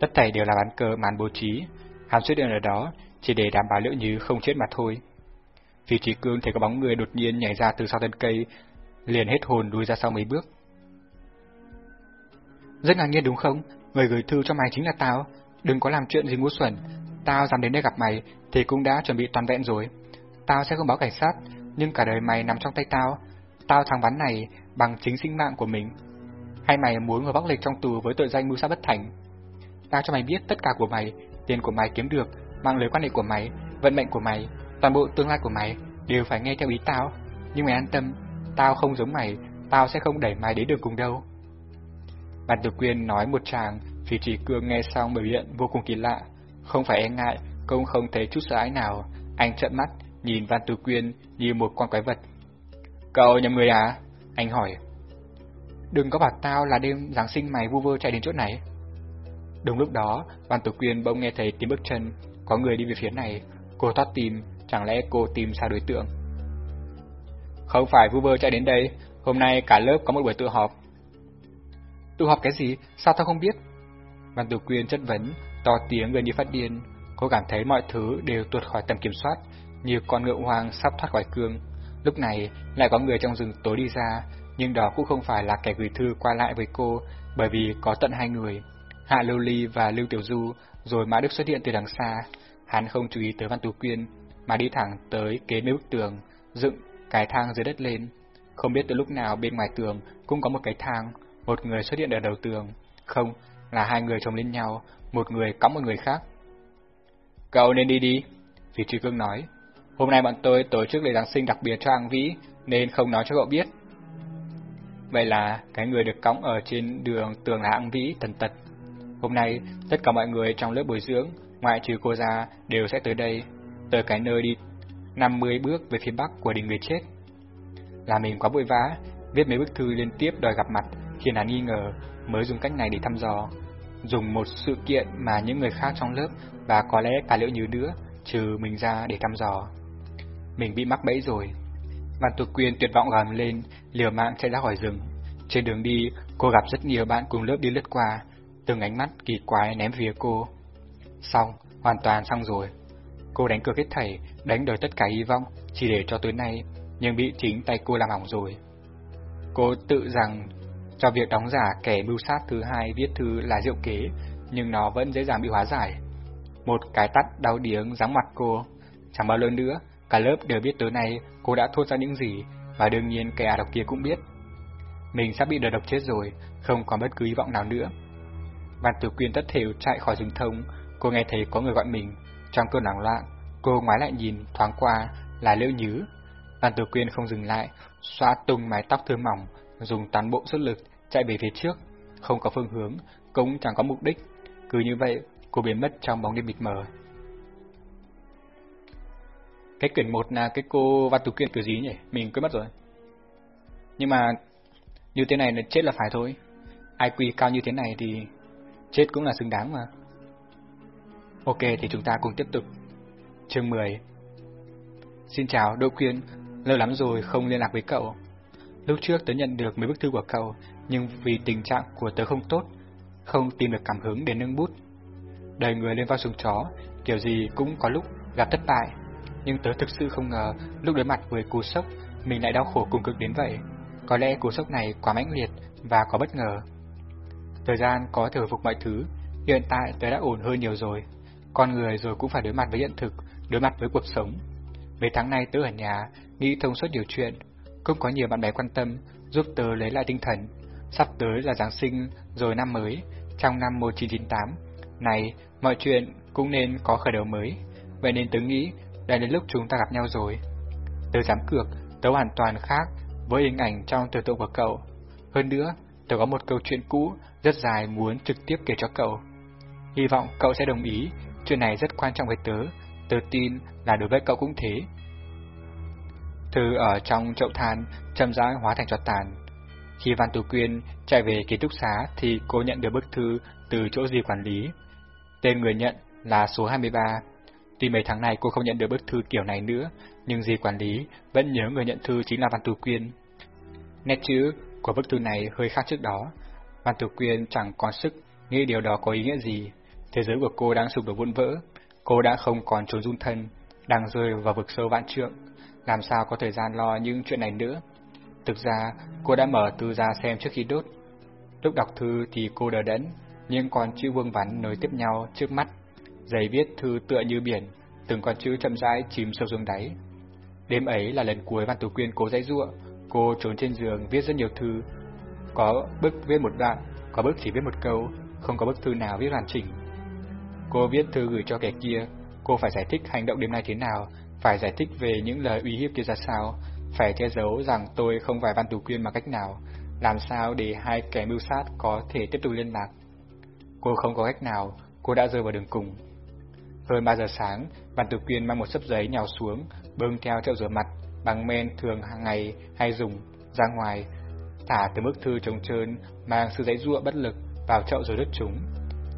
Tất thảy đều là bán cờ màn bố trí. Hắn xuất hiện ở đó chỉ để đảm bảo Liễu Như không chết mà thôi. Vì Trí Cương thấy có bóng người đột nhiên nhảy ra từ sau thân cây, liền hết hồn đuôi ra sau mấy bước. Rất ngạc nhiên đúng không? Người gửi thư cho mày chính là tao. Đừng có làm chuyện gì ngu xuẩn. Tao dám đến đây gặp mày thì cũng đã chuẩn bị toàn vẹn rồi. Tao sẽ không báo cảnh sát, nhưng cả đời mày nằm trong tay tao. Tao thằng bắn này bằng chính sinh mạng của mình. Hay mày muốn ngồi bóc lịch trong tù với tội danh mưu sát bất thành? Tao cho mày biết tất cả của mày, tiền của mày kiếm được, mang lời quan hệ của mày, vận mệnh của mày, toàn bộ tương lai của mày đều phải nghe theo ý tao. Nhưng mày an tâm, tao không giống mày, tao sẽ không đẩy mày đến đường cùng đâu. Bản Tử Quyên nói một tràng, Phỉ Trì Cương nghe xong biểu hiện vô cùng kỳ lạ, không phải e ngại, cũng không thấy chút sợ ái nào. Anh trợn mắt, nhìn Văn Tử Quyên như một con quái vật. Cậu nhầm người à? Anh hỏi. Đừng có bảo tao là đêm Giáng sinh mày vu vơ chạy đến chỗ này. Đúng lúc đó, Văn Tử Quyên bỗng nghe thấy tiếng bước chân, có người đi về phía này. Cô thoát tìm, chẳng lẽ cô tìm sai đối tượng? Không phải vu vơ chạy đến đây, hôm nay cả lớp có một buổi tụ họp. Tụ họp cái gì? Sao tao không biết? Văn Tử Quyên chất vấn, to tiếng gần như phát điên. Cô cảm thấy mọi thứ đều tuột khỏi tầm kiểm soát, như con ngựa hoang sắp thoát khỏi cương. Lúc này lại có người trong rừng tối đi ra, nhưng đó cũng không phải là kẻ gửi thư qua lại với cô, bởi vì có tận hai người, Hạ Lưu Ly và Lưu Tiểu Du, rồi Mã Đức xuất hiện từ đằng xa. Hắn không chú ý tới Văn Tú Quyên, mà đi thẳng tới kế mấy bức tường, dựng cái thang dưới đất lên. Không biết từ lúc nào bên ngoài tường cũng có một cái thang, một người xuất hiện ở đầu tường. Không, là hai người chồng lên nhau, một người cõng một người khác. Cậu nên đi đi, Phi trí Cương nói. Hôm nay bọn tôi tổ chức lễ Giáng sinh đặc biệt cho Ang Vĩ, nên không nói cho cậu biết. Vậy là cái người được cõng ở trên đường tường là Ang Vĩ, tần tật. Hôm nay, tất cả mọi người trong lớp bồi dưỡng, ngoại trừ cô ra, đều sẽ tới đây, tới cái nơi đi 50 bước về phía bắc của đình người chết. Là mình quá vội vã, viết mấy bức thư liên tiếp đòi gặp mặt, khiến hắn nghi ngờ, mới dùng cách này để thăm dò. Dùng một sự kiện mà những người khác trong lớp và có lẽ cả liệu như nữa, trừ mình ra để thăm dò. Mình bị mắc bẫy rồi. Văn Tục Quyên tuyệt vọng gầm lên, liều mạng chạy ra khỏi rừng. Trên đường đi, cô gặp rất nhiều bạn cùng lớp đi lướt qua, từng ánh mắt kỳ quái ném về cô. Xong, hoàn toàn xong rồi. Cô đánh cược hết thảy, đánh đổi tất cả hy vọng, chỉ để cho tối nay, nhưng bị chính tay cô làm hỏng rồi. Cô tự rằng cho việc đóng giả kẻ mưu sát thứ hai viết thư là diệu kế, nhưng nó vẫn dễ dàng bị hóa giải. Một cái tắt đau điếng giáng mặt cô. Chẳng bao lâu nữa, cả lớp đều biết tối nay cô đã thốt ra những gì, và đương nhiên kẻ ả độc kia cũng biết. Mình sắp bị đợt độc chết rồi, không còn bất cứ hy vọng nào nữa. Văn Tiểu Quyên tất thểu chạy khỏi rừng thông, cô nghe thấy có người gọi mình. Trong cơn hoảng loạn, cô ngoái lại nhìn thoáng qua là Liễu Nhứ. Văn Tiểu Quyên không dừng lại, xoa tung mái tóc thơm mỏng, dùng toàn bộ sức lực chạy về phía trước, không có phương hướng, cũng chẳng có mục đích. Cứ như vậy, cô biến mất trong bóng đêm mịt mờ. Cái quyển một là cái cô Văn Tú Quyên kiểu gì nhỉ? Mình quên mất rồi. Nhưng mà như thế này là chết là phải thôi. ai cao như thế này thì chết cũng là xứng đáng mà. Ok thì chúng ta cùng tiếp tục. Chương 10 Xin chào Đỗ Quyên, lâu lắm rồi không liên lạc với cậu. Lúc trước tớ nhận được mấy bức thư của cậu, nhưng vì tình trạng của tớ không tốt, không tìm được cảm hứng để nâng bút. Đời người lên vào súng chó, kiểu gì cũng có lúc gặp thất bại. Nhưng tớ thực sự không ngờ lúc đối mặt với cú sốc, mình lại đau khổ cùng cực đến vậy. Có lẽ cú sốc này quá mãnh liệt và có bất ngờ. Thời gian có thể hồi phục mọi thứ, hiện tại tớ đã ổn hơn nhiều rồi. Con người rồi cũng phải đối mặt với hiện thực, đối mặt với cuộc sống. Mấy tháng nay tớ ở nhà, nghĩ thông suốt nhiều chuyện, cũng có nhiều bạn bè quan tâm, giúp tớ lấy lại tinh thần. Sắp tới là Giáng sinh, rồi năm mới, trong năm 1998. Này, mọi chuyện cũng nên có khởi đầu mới. Vậy nên tớ nghĩ, đã đến lúc chúng ta gặp nhau rồi. Tớ dám cược, tớ hoàn toàn khác với hình ảnh trong tưởng tượng của cậu. Hơn nữa, tớ có một câu chuyện cũ rất dài muốn trực tiếp kể cho cậu. Hy vọng cậu sẽ đồng ý, chuyện này rất quan trọng với tớ, tớ tin là đối với cậu cũng thế. Thư ở trong chậu than chậm rãi hóa thành cho tàn. Khi Văn Tú Quyên chạy về ký túc xá thì cô nhận được bức thư từ chỗ gì quản lý. Tên người nhận là số 23. Tuy mấy tháng này cô không nhận được bức thư kiểu này nữa, nhưng dì quản lý vẫn nhớ người nhận thư chính là Văn Tú Quyên. Nét chữ của bức thư này hơi khác trước đó. Văn Tử Quyên chẳng còn sức nghĩ điều đó có ý nghĩa gì. Thế giới của cô đang sụp đổ vụn vỡ, cô đã không còn trốn run thân, đang rơi vào vực sâu vạn trượng làm sao có thời gian lo những chuyện này nữa. Thực ra, cô đã mở thư ra xem trước khi đốt. Lúc đọc thư thì cô đờ đẫn, nhưng còn chữ vương vắn nối tiếp nhau trước mắt. Giấy viết thư tựa như biển, từng con chữ chậm rãi chìm sâu xuống đáy. Đêm ấy là lần cuối Văn Tú Quyên cố dãy ruộng, cô trốn trên giường viết rất nhiều thư. Có bức viết một đoạn, có bức chỉ viết một câu, không có bức thư nào viết hoàn chỉnh. Cô viết thư gửi cho kẻ kia, cô phải giải thích hành động đêm nay thế nào, phải giải thích về những lời uy hiếp kia ra sao, phải che giấu rằng tôi không phải Văn Tú Quyên mà cách nào, làm sao để hai kẻ mưu sát có thể tiếp tục liên lạc. Cô không có cách nào, cô đã rơi vào đường cùng. Hơn 3 giờ sáng, Văn Tú Quyên mang một sấp giấy nhào xuống, bưng theo chậu rửa mặt, bằng men thường hàng ngày hay dùng, ra ngoài, tả từ bức thư trống trơn, mang sự giấy rua bất lực vào chậu rồi đứt chúng.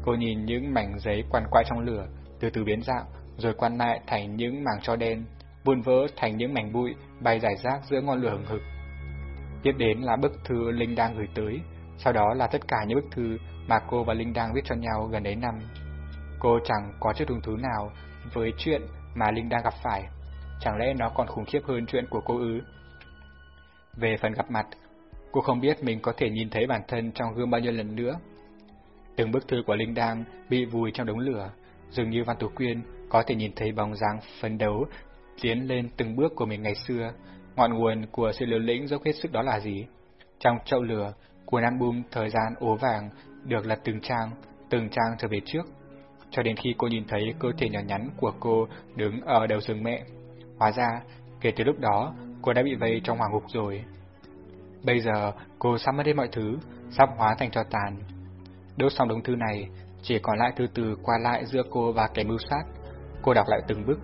Cô nhìn những mảnh giấy quằn quại trong lửa, từ từ biến dạng, rồi quằn lại thành những mảng cho đen, buồn vỡ thành những mảnh bụi bay rải rác giữa ngọn lửa hừng hực. Tiếp đến là bức thư Linh đang gửi tới, sau đó là tất cả những bức thư mà cô và Linh đang viết cho nhau gần đấy năm. Cô chẳng có chút hứng thú nào với chuyện mà Linh đang gặp phải. Chẳng lẽ nó còn khủng khiếp hơn chuyện của cô ư? Về phần gặp mặt, cô không biết mình có thể nhìn thấy bản thân trong gương bao nhiêu lần nữa. Từng bức thư của Linh đang bị vùi trong đống lửa, dường như Văn Tú Quyên có thể nhìn thấy bóng dáng phấn đấu tiến lên từng bước của mình ngày xưa. Ngọn nguồn của sự liều lĩnh dốc hết sức đó là gì? Trong chậu lửa, cuốn album thời gian ố vàng được lật từng trang, từng trang trở về trước, cho đến khi cô nhìn thấy cơ thể nhỏ nhắn của cô đứng ở đầu giường mẹ. Hóa ra, kể từ lúc đó, cô đã bị vây trong hoàng ngục rồi. Bây giờ, cô sắp mất hết mọi thứ, sắp hóa thành cho tàn. Đốt xong đống thư này, chỉ còn lại từ từ qua lại giữa cô và kẻ mưu sát. Cô đọc lại từng bức,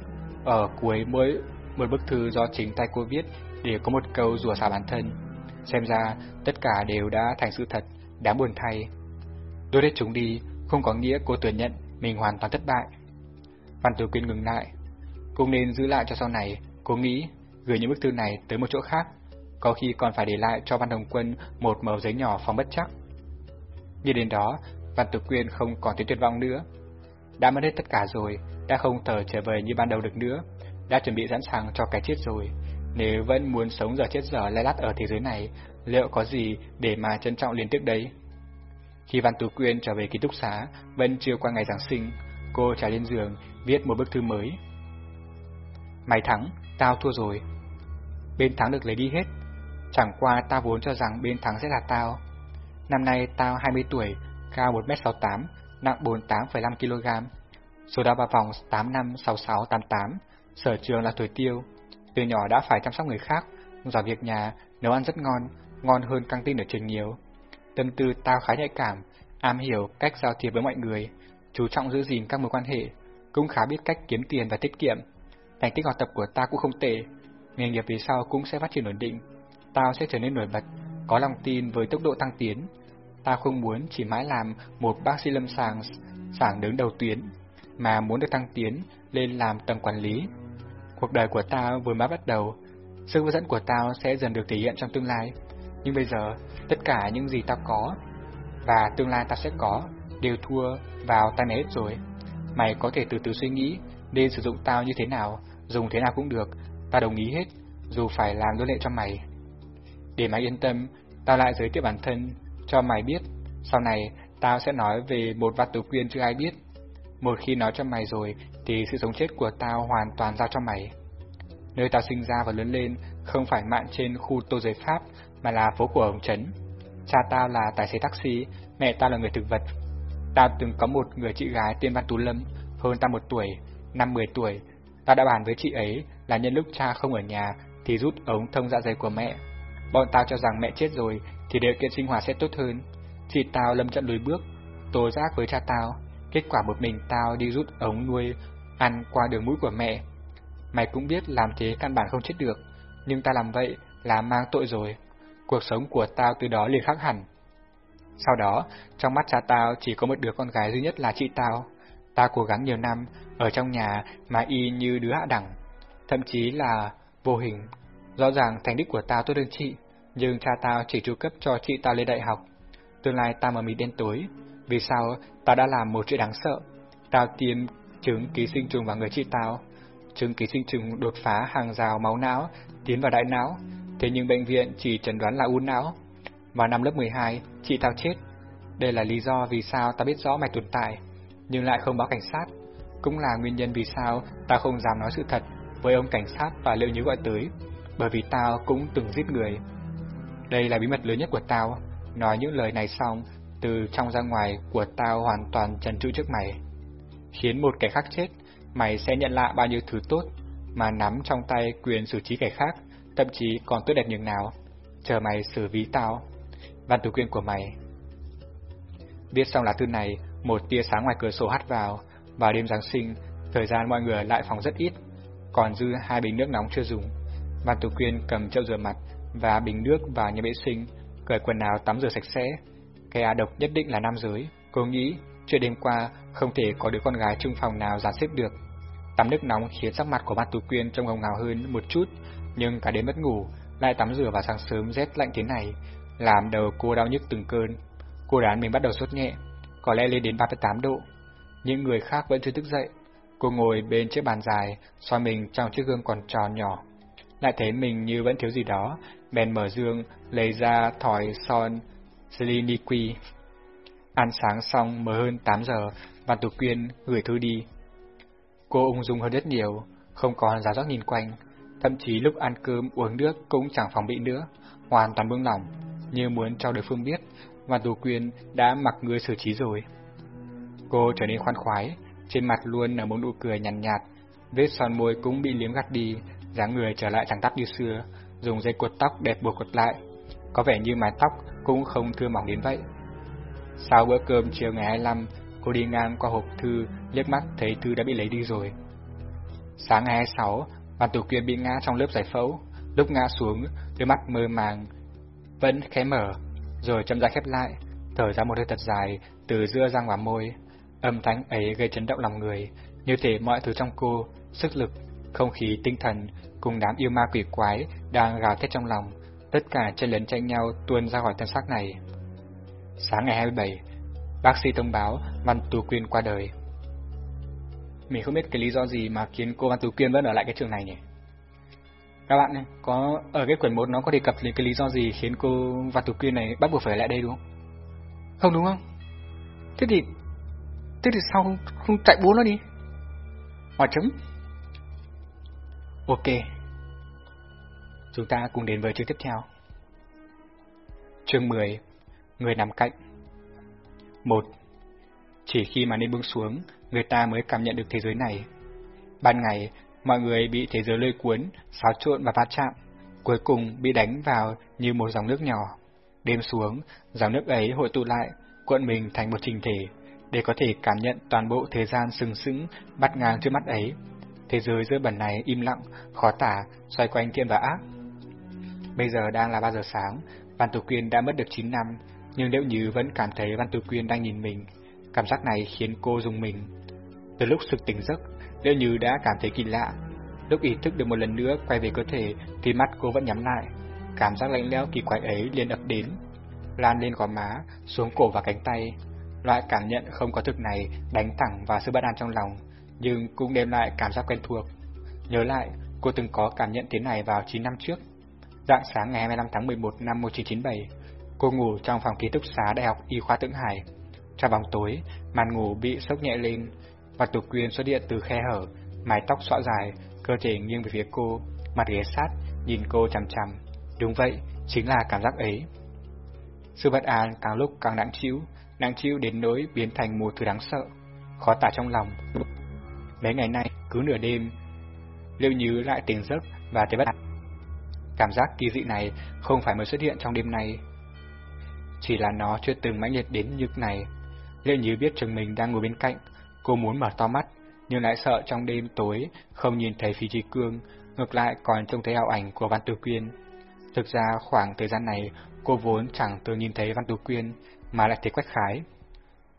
ở cuối mỗi một bức thư do chính tay cô viết để có một câu rủa xả bản thân. Xem ra, tất cả đều đã thành sự thật, đáng buồn thay. Đốt hết chúng đi, không có nghĩa cô thừa nhận mình hoàn toàn thất bại. Văn Tử Quyên ngừng lại. Cô nên giữ lại cho sau này, cô nghĩ, gửi những bức thư này tới một chỗ khác, có khi còn phải để lại cho Văn Hồng Quân một mẩu giấy nhỏ phòng bất chắc. Như đến đó, Văn Tử Quyên không còn thấy tuyệt vọng nữa. Đã mất hết tất cả rồi, đã không thở trở về như ban đầu được nữa, đã chuẩn bị sẵn sàng cho cái chết rồi. Nếu vẫn muốn sống giờ chết giờ lay lắt ở thế giới này, liệu có gì để mà trân trọng liên tiếp đấy? Khi Văn Tú Quyên trở về ký túc xá, vẫn chưa qua ngày Giáng sinh, cô trải lên giường, viết một bức thư mới. Mày thắng, tao thua rồi. Bên thắng được lấy đi hết. Chẳng qua tao vốn cho rằng bên thắng sẽ là tao. Năm nay tao 20 tuổi, cao 1m68, nặng 48,5kg. Số đo ba vòng 8 năm 6688, sở trường là tuổi tiêu. Từ nhỏ đã phải chăm sóc người khác, giỏi việc nhà, nấu ăn rất ngon, ngon hơn căng tin ở trường nhiều. Tâm tư tao khá nhạy cảm, am hiểu cách giao thiệp với mọi người, chú trọng giữ gìn các mối quan hệ, cũng khá biết cách kiếm tiền và tiết kiệm. Thành tích học tập của ta cũng không tệ, nghề nghiệp về sau cũng sẽ phát triển ổn định. Tao sẽ trở nên nổi bật, có lòng tin với tốc độ tăng tiến. Tao không muốn chỉ mãi làm một bác sĩ lâm sàng, sàng đứng đầu tuyến, mà muốn được tăng tiến lên làm tầng quản lý. Cuộc đời của tao vừa mới bắt đầu, sự hướng dẫn của tao sẽ dần được thể hiện trong tương lai. Nhưng bây giờ, tất cả những gì tao có và tương lai tao sẽ có đều thua vào tay mày hết rồi. Mày có thể từ từ suy nghĩ nên sử dụng tao như thế nào, dùng thế nào cũng được, tao đồng ý hết, dù phải làm nô lệ cho mày. Để mày yên tâm, tao lại giới thiệu bản thân cho mày biết, sau này tao sẽ nói về một vạt tử quyên chưa ai biết. Một khi nói cho mày rồi thì sự sống chết của tao hoàn toàn giao cho mày. Nơi tao sinh ra và lớn lên không phải mạn trên khu tô giới Pháp mà là phố của ông Trấn. Cha tao là tài xế taxi, mẹ tao là người thực vật. Tao từng có một người chị gái tên Văn Tú Lâm, hơn tao một tuổi, năm mười tuổi. Tao đã bàn với chị ấy là nhân lúc cha không ở nhà thì rút ống thông dạ dày của mẹ. Bọn tao cho rằng mẹ chết rồi thì điều kiện sinh hoạt sẽ tốt hơn. Chị tao lâm trận lùi bước, tố giác với cha tao. Kết quả một mình tao đi rút ống nuôi, ăn qua đường mũi của mẹ. Mày cũng biết làm thế căn bản không chết được, nhưng ta làm vậy là mang tội rồi cuộc sống của tao từ đó liền khác hẳn. Sau đó, trong mắt cha tao chỉ có một đứa con gái duy nhất là chị tao. Tao cố gắng nhiều năm, ở trong nhà mà y như đứa hạ đẳng, thậm chí là vô hình. Rõ ràng thành tích của tao tốt hơn chị, nhưng cha tao chỉ tru cấp cho chị tao lên đại học. Tương lai tao mà mịt đen tối, vì sao tao đã làm một chuyện đáng sợ. Tao tiêm chứng ký sinh trùng vào người chị tao. chứng ký sinh trùng đột phá hàng rào máu não, tiến vào đại não, Thế nhưng bệnh viện chỉ chẩn đoán là u não. Vào năm lớp 12, chị tao chết. Đây là lý do vì sao tao biết rõ mày tồn tại, nhưng lại không báo cảnh sát. Cũng là nguyên nhân vì sao tao không dám nói sự thật với ông cảnh sát và liệu nhớ gọi tới, bởi vì tao cũng từng giết người. Đây là bí mật lớn nhất của tao, nói những lời này xong, từ trong ra ngoài của tao hoàn toàn trần trụ trước mày. Khiến một kẻ khác chết, mày sẽ nhận lại bao nhiêu thứ tốt, mà nắm trong tay quyền xử trí kẻ khác thậm chí còn tốt đẹp nhường nào. Chờ mày xử ví tao. Văn Tú quyền của mày. Viết xong lá thư này, một tia sáng ngoài cửa sổ hắt vào. Vào đêm Giáng sinh, thời gian mọi người lại phòng rất ít, còn dư hai bình nước nóng chưa dùng. Văn Tú Quyên cầm chậu rửa mặt và bình nước vào nhà vệ sinh, cởi quần áo tắm rửa sạch sẽ. Cái á độc nhất định là nam giới. Cô nghĩ, chuyện đêm qua không thể có đứa con gái chung phòng nào dàn xếp được. Tắm nước nóng khiến sắc mặt của Văn Tú Quyên trông ngầu ngào hơn một chút, nhưng cả đêm mất ngủ, lại tắm rửa vào sáng sớm rét lạnh thế này, làm đầu cô đau nhức từng cơn. Cô đoán mình bắt đầu sốt nhẹ, có lẽ lên đến 38 độ. Những người khác vẫn chưa thức dậy. Cô ngồi bên chiếc bàn dài, soi mình trong chiếc gương còn tròn nhỏ. Lại thấy mình như vẫn thiếu gì đó, bèn mở dương, lấy ra thỏi son Seliniqui. Ăn sáng xong mới hơn 8 giờ, Văn Tú Quyên gửi thư đi. Cô ung dung hơn rất nhiều, không còn giá giác nhìn quanh, thậm chí lúc ăn cơm uống nước cũng chẳng phòng bị nữa, hoàn toàn buông lỏng, như muốn cho đối phương biết Văn Tú Quyên đã mặc người xử trí rồi. Cô trở nên khoan khoái, trên mặt luôn nở một nụ cười nhàn nhạt, nhạt, vết son môi cũng bị liếm gắt đi, dáng người trở lại thẳng tắp như xưa, dùng dây cột tóc đẹp buộc cột lại, có vẻ như mái tóc cũng không thưa mỏng đến vậy. Sau bữa cơm chiều ngày 25, cô đi ngang qua hộp thư, liếc mắt thấy thư đã bị lấy đi rồi. Sáng ngày 26, bàn tủ quyền bị ngã trong lớp giải phẫu, lúc ngã xuống, đôi mắt mơ màng, vẫn khẽ mở, rồi chậm rãi khép lại, thở ra một hơi thật dài từ giữa răng và môi. Âm thanh ấy gây chấn động lòng người, như thể mọi thứ trong cô, sức lực, không khí tinh thần cùng đám yêu ma quỷ quái đang gào thét trong lòng, tất cả chân lấn tranh nhau tuôn ra khỏi thân xác này. Sáng ngày 27, bác sĩ thông báo Văn Tú Quyên qua đời. Mình không biết cái lý do gì mà khiến cô Văn Tú Quyên vẫn ở lại cái trường này nhỉ? Các bạn này, có ở cái quyển 1 nó có đề cập đến cái lý do gì khiến cô Văn Tú Quyên này bắt buộc phải ở lại đây đúng không? Không đúng không? Thế thì thế thì sao không, không chạy bố nó đi? Hòa chấm. Ok. Chúng ta cùng đến với chương tiếp theo. Chương 10. Người nằm cạnh. 1. Chỉ khi mà nên buông xuống, người ta mới cảm nhận được thế giới này. Ban ngày, mọi người bị thế giới lôi cuốn, xáo trộn và va chạm, cuối cùng bị đánh vào như một dòng nước nhỏ. Đêm xuống, dòng nước ấy hội tụ lại, cuộn mình thành một trình thể, để có thể cảm nhận toàn bộ thế gian sừng sững, bắt ngang trước mắt ấy. Thế giới giữa bẩn này im lặng, khó tả, xoay quanh thiện và ác. Bây giờ đang là 3 giờ sáng, Văn Tử Quyên đã mất được 9 năm, nhưng Liễu Như vẫn cảm thấy Văn Tử Quyên đang nhìn mình. Cảm giác này khiến cô dùng mình. Từ lúc sực tỉnh giấc, Liễu Như đã cảm thấy kỳ lạ. Lúc ý thức được một lần nữa quay về cơ thể thì mắt cô vẫn nhắm lại. Cảm giác lạnh lẽo kỳ quái ấy liền ập đến, lan lên gò má, xuống cổ và cánh tay. Loại cảm nhận không có thực này đánh thẳng vào sự bất an trong lòng, nhưng cũng đem lại cảm giác quen thuộc. Nhớ lại, cô từng có cảm nhận thế này vào 9 năm trước. Dạng sáng ngày 25 tháng 11 năm 1997, cô ngủ trong phòng ký túc xá Đại học Y khoa Tượng Hải. Trong bóng tối, màn ngủ bị sốc nhẹ lên, và Tục Quyên xuất hiện từ khe hở, mái tóc xõa dài, cơ thể nghiêng về phía cô, mặt ghé sát, nhìn cô chằm chằm. Đúng vậy, chính là cảm giác ấy. Sự bất an càng lúc càng nặng chịu, nặng chịu đến nỗi biến thành một thứ đáng sợ, khó tả trong lòng. Mấy ngày nay, cứ nửa đêm, Liêu Như lại tỉnh giấc và thấy bất an. Cảm giác kỳ dị này không phải mới xuất hiện trong đêm nay Chỉ là nó chưa từng mãnh liệt đến như này. Liêu Như biết chồng mình đang ngồi bên cạnh, cô muốn mở to mắt, nhưng lại sợ trong đêm tối không nhìn thấy Phi Trí Cương, ngược lại còn trông thấy ảo ảnh của Văn Tư Quyên. Thực ra khoảng thời gian này, cô vốn chẳng từng nhìn thấy Văn Tú Quyên, mà lại thấy Quách Khái.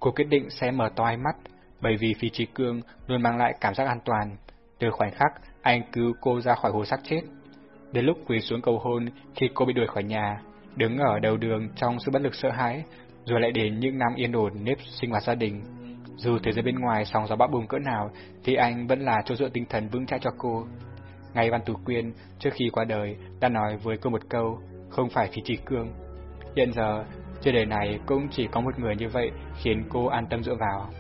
Cô quyết định sẽ mở to hai mắt, bởi vì Phi Trí Cương luôn mang lại cảm giác an toàn. Từ khoảnh khắc anh cứu cô ra khỏi hồ xác chết. Đến lúc quỳ xuống cầu hôn khi cô bị đuổi khỏi nhà, đứng ở đầu đường trong sự bất lực sợ hãi, rồi lại đến những năm yên ổn nếp sinh hoạt gia đình. Dù thế giới bên ngoài sóng gió bão bùng cỡ nào, thì anh vẫn là chỗ dựa tinh thần vững chãi cho cô. Ngay Văn Tú Quyên, trước khi qua đời, đã nói với cô một câu, không phải Phi Trí Cương. Hiện giờ, trên đời này cũng chỉ có một người như vậy khiến cô an tâm dựa vào.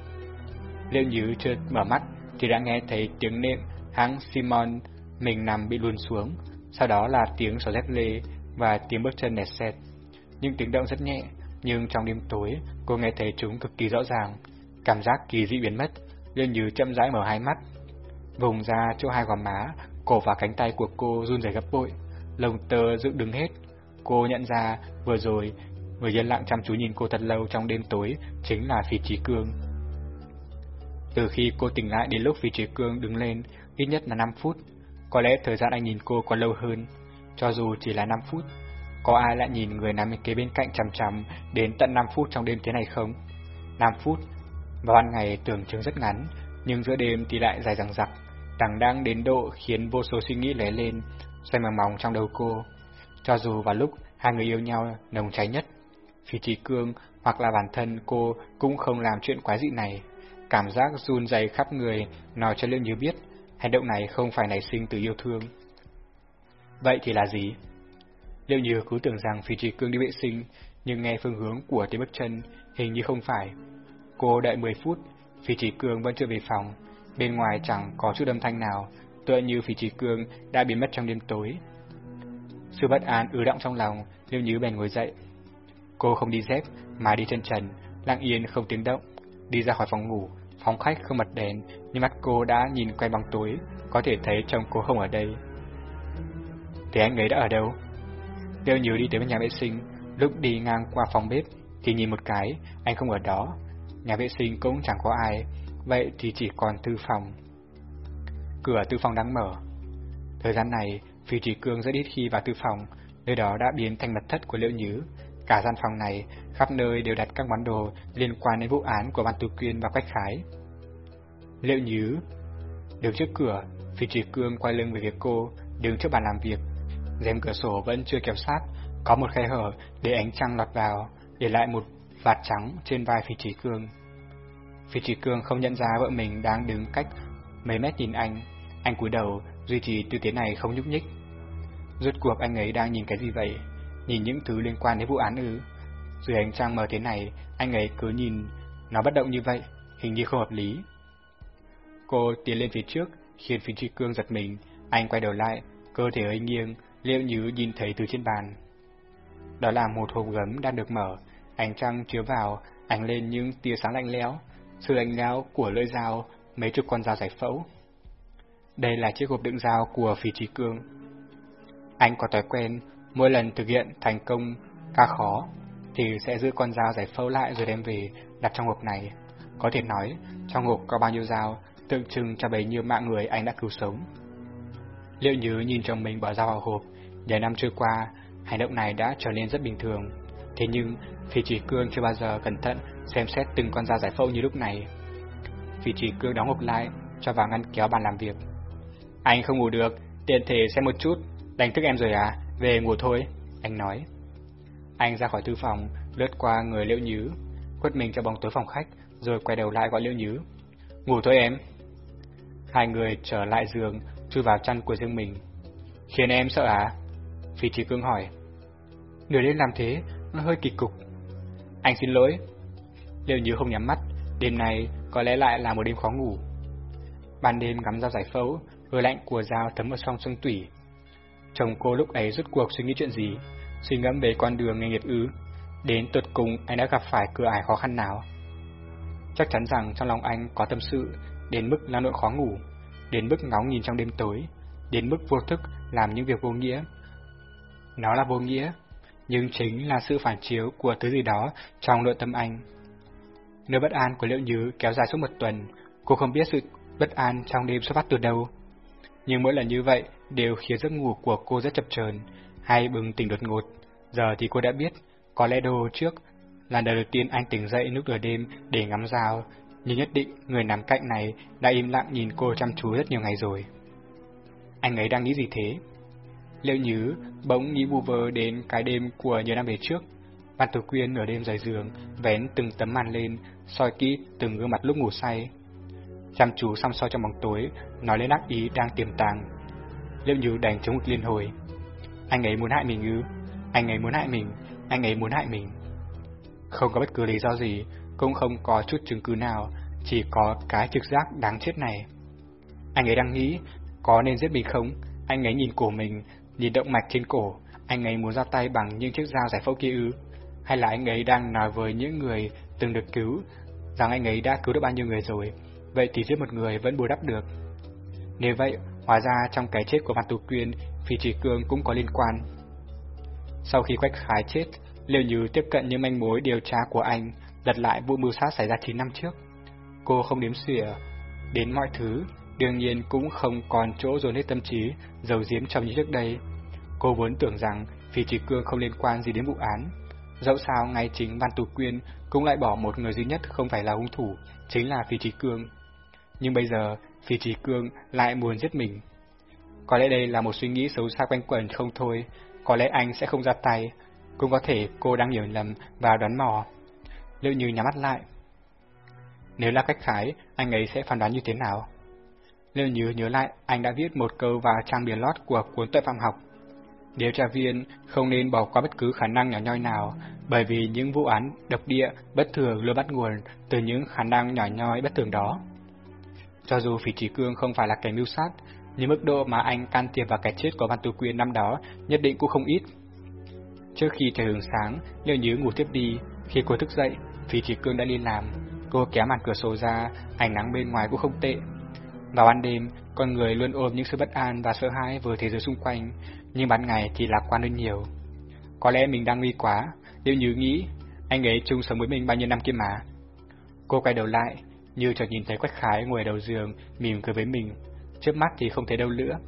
Liệu như chợt mở mắt thì đã nghe thấy tiếng nệm hãng Simon mình nằm bị luồn xuống, sau đó là tiếng sò dép lê và tiếng bước chân nẹt xẹt. Những tiếng động rất nhẹ, nhưng trong đêm tối cô nghe thấy chúng cực kỳ rõ ràng. Cảm giác kỳ dị biến mất, Liên Như chậm rãi mở hai mắt. Vùng ra chỗ hai gò má, cổ và cánh tay của cô run rẩy gấp bội, lồng tơ dựng đứng hết. Cô nhận ra vừa rồi người dân lặng chăm chú nhìn cô thật lâu trong đêm tối chính là Phi Trí Cương. Từ khi cô tỉnh lại đến lúc vị Trí Cương đứng lên, ít nhất là 5 phút. Có lẽ thời gian anh nhìn cô còn lâu hơn, cho dù chỉ là 5 phút. Có ai lại nhìn người nằm kế bên cạnh chằm chằm đến tận 5 phút trong đêm thế này không? 5 phút, vào ban ngày tưởng chừng rất ngắn, nhưng giữa đêm thì lại dài dằng dặc, đằng đang đến độ khiến vô số suy nghĩ lóe lên, xoay mòng mòng trong đầu cô. Cho dù vào lúc hai người yêu nhau nồng cháy nhất, Phi Trí Cương hoặc là bản thân cô cũng không làm chuyện quái dị này cảm giác run rẩy khắp người nói cho Liễu Như biết hành động này không phải nảy sinh từ yêu thương. Vậy thì là gì? Liễu Như cứ tưởng rằng Phi Trì Cương đi vệ sinh, nhưng nghe phương hướng của tiếng bước chân hình như không phải. Cô đợi 10 phút, Phi Trì Cương vẫn chưa về phòng, bên ngoài chẳng có chút âm thanh nào, tựa như Phi Trì Cương đã biến mất trong đêm tối. Sự bất an ứ động trong lòng, Liễu Như bèn ngồi dậy. Cô không đi dép mà đi chân trần, lặng yên không tiếng động, đi ra khỏi phòng ngủ, phòng khách không bật đèn, nhưng mắt cô đã nhìn quay bằng túi có thể thấy chồng cô không ở đây. Thế anh ấy đã ở đâu? Liễu nhiều đi tới nhà vệ sinh, lúc đi ngang qua phòng bếp thì nhìn một cái, anh không ở đó. Nhà vệ sinh cũng chẳng có ai, vậy thì chỉ còn tư phòng. Cửa tư phòng đang mở. Thời gian này, Phi Trì Cương rất ít khi vào tư phòng, nơi đó đã biến thành mật thất của Liễu Nhứ. Cả gian phòng này, khắp nơi đều đặt các món đồ liên quan đến vụ án của Văn Tù Quyên và Quách Khái. liệu Nhứ Đứng trước cửa, Phi Trì Cương quay lưng về phía cô, đứng trước bàn làm việc. rèm cửa sổ vẫn chưa kéo sát, có một khe hở để ánh trăng lọt vào, để lại một vạt trắng trên vai Phi Trì Cương. Phi Trì Cương không nhận ra vợ mình đang đứng cách mấy mét nhìn anh, anh cúi đầu duy trì tư thế này không nhúc nhích. Rốt cuộc anh ấy đang nhìn cái gì vậy? Nhìn những thứ liên quan đến vụ án ư? Dưới ánh trăng mờ thế này, anh ấy cứ nhìn nó bất động như vậy, hình như không hợp lý. Cô tiến lên phía trước, khiến Phi tri Cương giật mình, anh quay đầu lại, cơ thể hơi nghiêng, liệu như nhìn thấy từ trên bàn. Đó là một hộp gấm đang được mở, ánh trăng chiếu vào, ánh lên những tia sáng lạnh lẽo, sự lạnh lẽo của lưỡi dao, mấy chục con dao giải phẫu. Đây là chiếc hộp đựng dao của Phỉ Trí Cương. Anh có thói quen, mỗi lần thực hiện thành công ca khó, thì sẽ giữ con dao giải phẫu lại rồi đem về đặt trong hộp này. Có thể nói, trong hộp có bao nhiêu dao, tượng trưng cho bấy nhiêu mạng người anh đã cứu sống. Liệu như nhìn chồng mình bỏ dao vào hộp, để năm trôi qua, hành động này đã trở nên rất bình thường. Thế nhưng, Phi Chỉ Cương chưa bao giờ cẩn thận xem xét từng con dao giải phẫu như lúc này. Phi Chỉ Cương đóng hộp lại, cho vào ngăn kéo bàn làm việc. Anh không ngủ được, tiện thể xem một chút, đánh thức em rồi à, về ngủ thôi, anh nói. Anh ra khỏi thư phòng, lướt qua người Liễu Nhứ, quất mình cho bóng tối phòng khách, rồi quay đầu lại gọi Liễu Nhứ. Ngủ thôi em. Hai người trở lại giường, chui vào chăn của riêng mình. Khiến em sợ à? Phi Trí Cương hỏi. Nửa đêm làm thế, nó hơi kỳ cục. Anh xin lỗi. Liễu Nhứ không nhắm mắt, đêm này có lẽ lại là một đêm khó ngủ. Ban đêm ngắm dao giải phẫu, hơi lạnh của dao thấm vào song xương tủy. Chồng cô lúc ấy rút cuộc suy nghĩ chuyện gì, suy ngẫm về con đường nghề nghiệp ư, đến tuyệt cùng anh đã gặp phải cửa ải khó khăn nào. Chắc chắn rằng trong lòng anh có tâm sự, đến mức lao nội khó ngủ, đến mức ngóng nhìn trong đêm tối, đến mức vô thức làm những việc vô nghĩa. Nó là vô nghĩa, nhưng chính là sự phản chiếu của thứ gì đó trong nội tâm anh. Nơi bất an của Liễu Nhứ kéo dài suốt một tuần, cô không biết sự bất an trong đêm xuất phát từ đâu. Nhưng mỗi lần như vậy đều khiến giấc ngủ của cô rất chập chờn, hay bừng tỉnh đột ngột. Giờ thì cô đã biết, có lẽ đồ trước là lần đầu tiên anh tỉnh dậy lúc nửa đêm để ngắm dao, nhưng nhất định người nằm cạnh này đã im lặng nhìn cô chăm chú rất nhiều ngày rồi. Anh ấy đang nghĩ gì thế? Liệu nhứ bỗng nghĩ vu vơ đến cái đêm của nhiều năm về trước. Văn Tử Quyên nửa đêm rời giường, vén từng tấm màn lên, soi kỹ từng gương mặt lúc ngủ say. Chăm chú xăm soi trong bóng tối, nói lên ác ý đang tiềm tàng. Liệu như đành chống một liên hồi. Anh ấy muốn hại mình ư? Anh ấy muốn hại mình, anh ấy muốn hại mình. Không có bất cứ lý do gì, cũng không có chút chứng cứ nào, chỉ có cái trực giác đáng chết này. Anh ấy đang nghĩ, có nên giết mình không? Anh ấy nhìn cổ mình, nhìn động mạch trên cổ, anh ấy muốn ra tay bằng những chiếc dao giải phẫu kia ư? Hay là anh ấy đang nói với những người từng được cứu, rằng anh ấy đã cứu được bao nhiêu người rồi, vậy thì giết một người vẫn bù đắp được. Nếu vậy, hóa ra trong cái chết của Văn Tú Quyên, Phi Chỉ Cương cũng có liên quan. Sau khi Quách Khái chết, Liêu Như tiếp cận những manh mối điều tra của anh, lật lại vụ mưu sát xảy ra 9 năm trước. Cô không đếm xỉa đến mọi thứ, đương nhiên cũng không còn chỗ dồn hết tâm trí, dầu diếm trong như trước đây. Cô vốn tưởng rằng Phi Trí Cương không liên quan gì đến vụ án. Dẫu sao ngay chính Văn Tú Quyên cũng lại bỏ một người duy nhất không phải là hung thủ, chính là Phi Trí Cương. Nhưng bây giờ, thì Trí Cương lại muốn giết mình. Có lẽ đây là một suy nghĩ xấu xa quanh quẩn không thôi, có lẽ anh sẽ không ra tay, cũng có thể cô đang hiểu lầm và đoán mò. Liệu như nhắm mắt lại. Nếu là cách khái, anh ấy sẽ phán đoán như thế nào? Liệu như nhớ lại, anh đã viết một câu vào trang bìa lót của cuốn tội phạm học. Điều tra viên không nên bỏ qua bất cứ khả năng nhỏ nhoi nào, bởi vì những vụ án độc địa bất thường luôn bắt nguồn từ những khả năng nhỏ nhoi bất thường đó. Cho dù Phỉ Trí Cương không phải là kẻ mưu sát, nhưng mức độ mà anh can thiệp vào cái chết của Văn Tú Quyên năm đó nhất định cũng không ít. Trước khi trời hưởng sáng, Liêu Nhứ ngủ tiếp đi, khi cô thức dậy, Phỉ Trí Cương đã đi làm. Cô kéo màn cửa sổ ra, ánh nắng bên ngoài cũng không tệ. Vào ban đêm, con người luôn ôm những sự bất an và sợ hãi với thế giới xung quanh, nhưng ban ngày thì lạc quan hơn nhiều. Có lẽ mình đang nguy quá, Liêu Nhứ nghĩ, anh ấy chung sống với mình bao nhiêu năm kia mà. Cô quay đầu lại, như chợt nhìn thấy Quách Khái ngồi đầu giường, mỉm cười với mình. Trước mắt thì không thấy đâu nữa.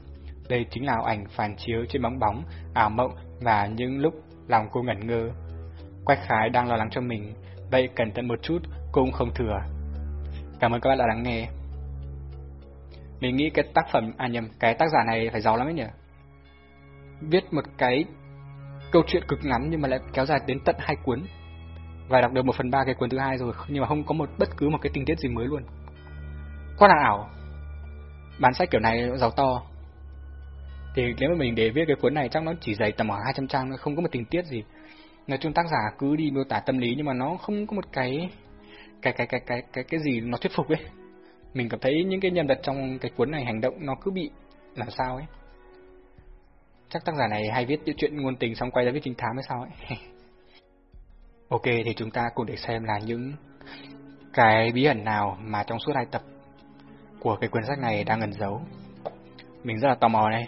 Đây chính là ảnh phản chiếu trên bóng bóng, ảo mộng và những lúc lòng cô ngẩn ngơ. Quách Khái đang lo lắng cho mình, vậy cẩn thận một chút cũng không thừa. Cảm ơn các bạn đã lắng nghe. Mình nghĩ cái tác phẩm, à nhầm, cái tác giả này phải giàu lắm ấy nhỉ? Viết một cái câu chuyện cực ngắn nhưng mà lại kéo dài đến tận hai cuốn và đọc được một phần ba cái cuốn thứ hai rồi, nhưng mà không có một bất cứ một cái tình tiết gì mới luôn. Quá là ảo bán sách kiểu này giàu to. Thì nếu mà mình để viết cái cuốn này, chắc nó chỉ dày tầm khoảng 200 trang nó không có một tình tiết gì. Nói chung tác giả cứ đi miêu tả tâm lý, nhưng mà nó không có một cái cái cái cái cái cái cái gì nó thuyết phục ấy. Mình cảm thấy những cái nhân vật trong cái cuốn này hành động nó cứ bị làm sao ấy. Chắc tác giả này hay viết chuyện ngôn tình xong quay ra viết trinh thám hay sao ấy. Ok, thì chúng ta cùng để xem là những cái bí ẩn nào mà trong suốt hai tập của cái quyển sách này đang ẩn giấu. Mình rất là tò mò đây.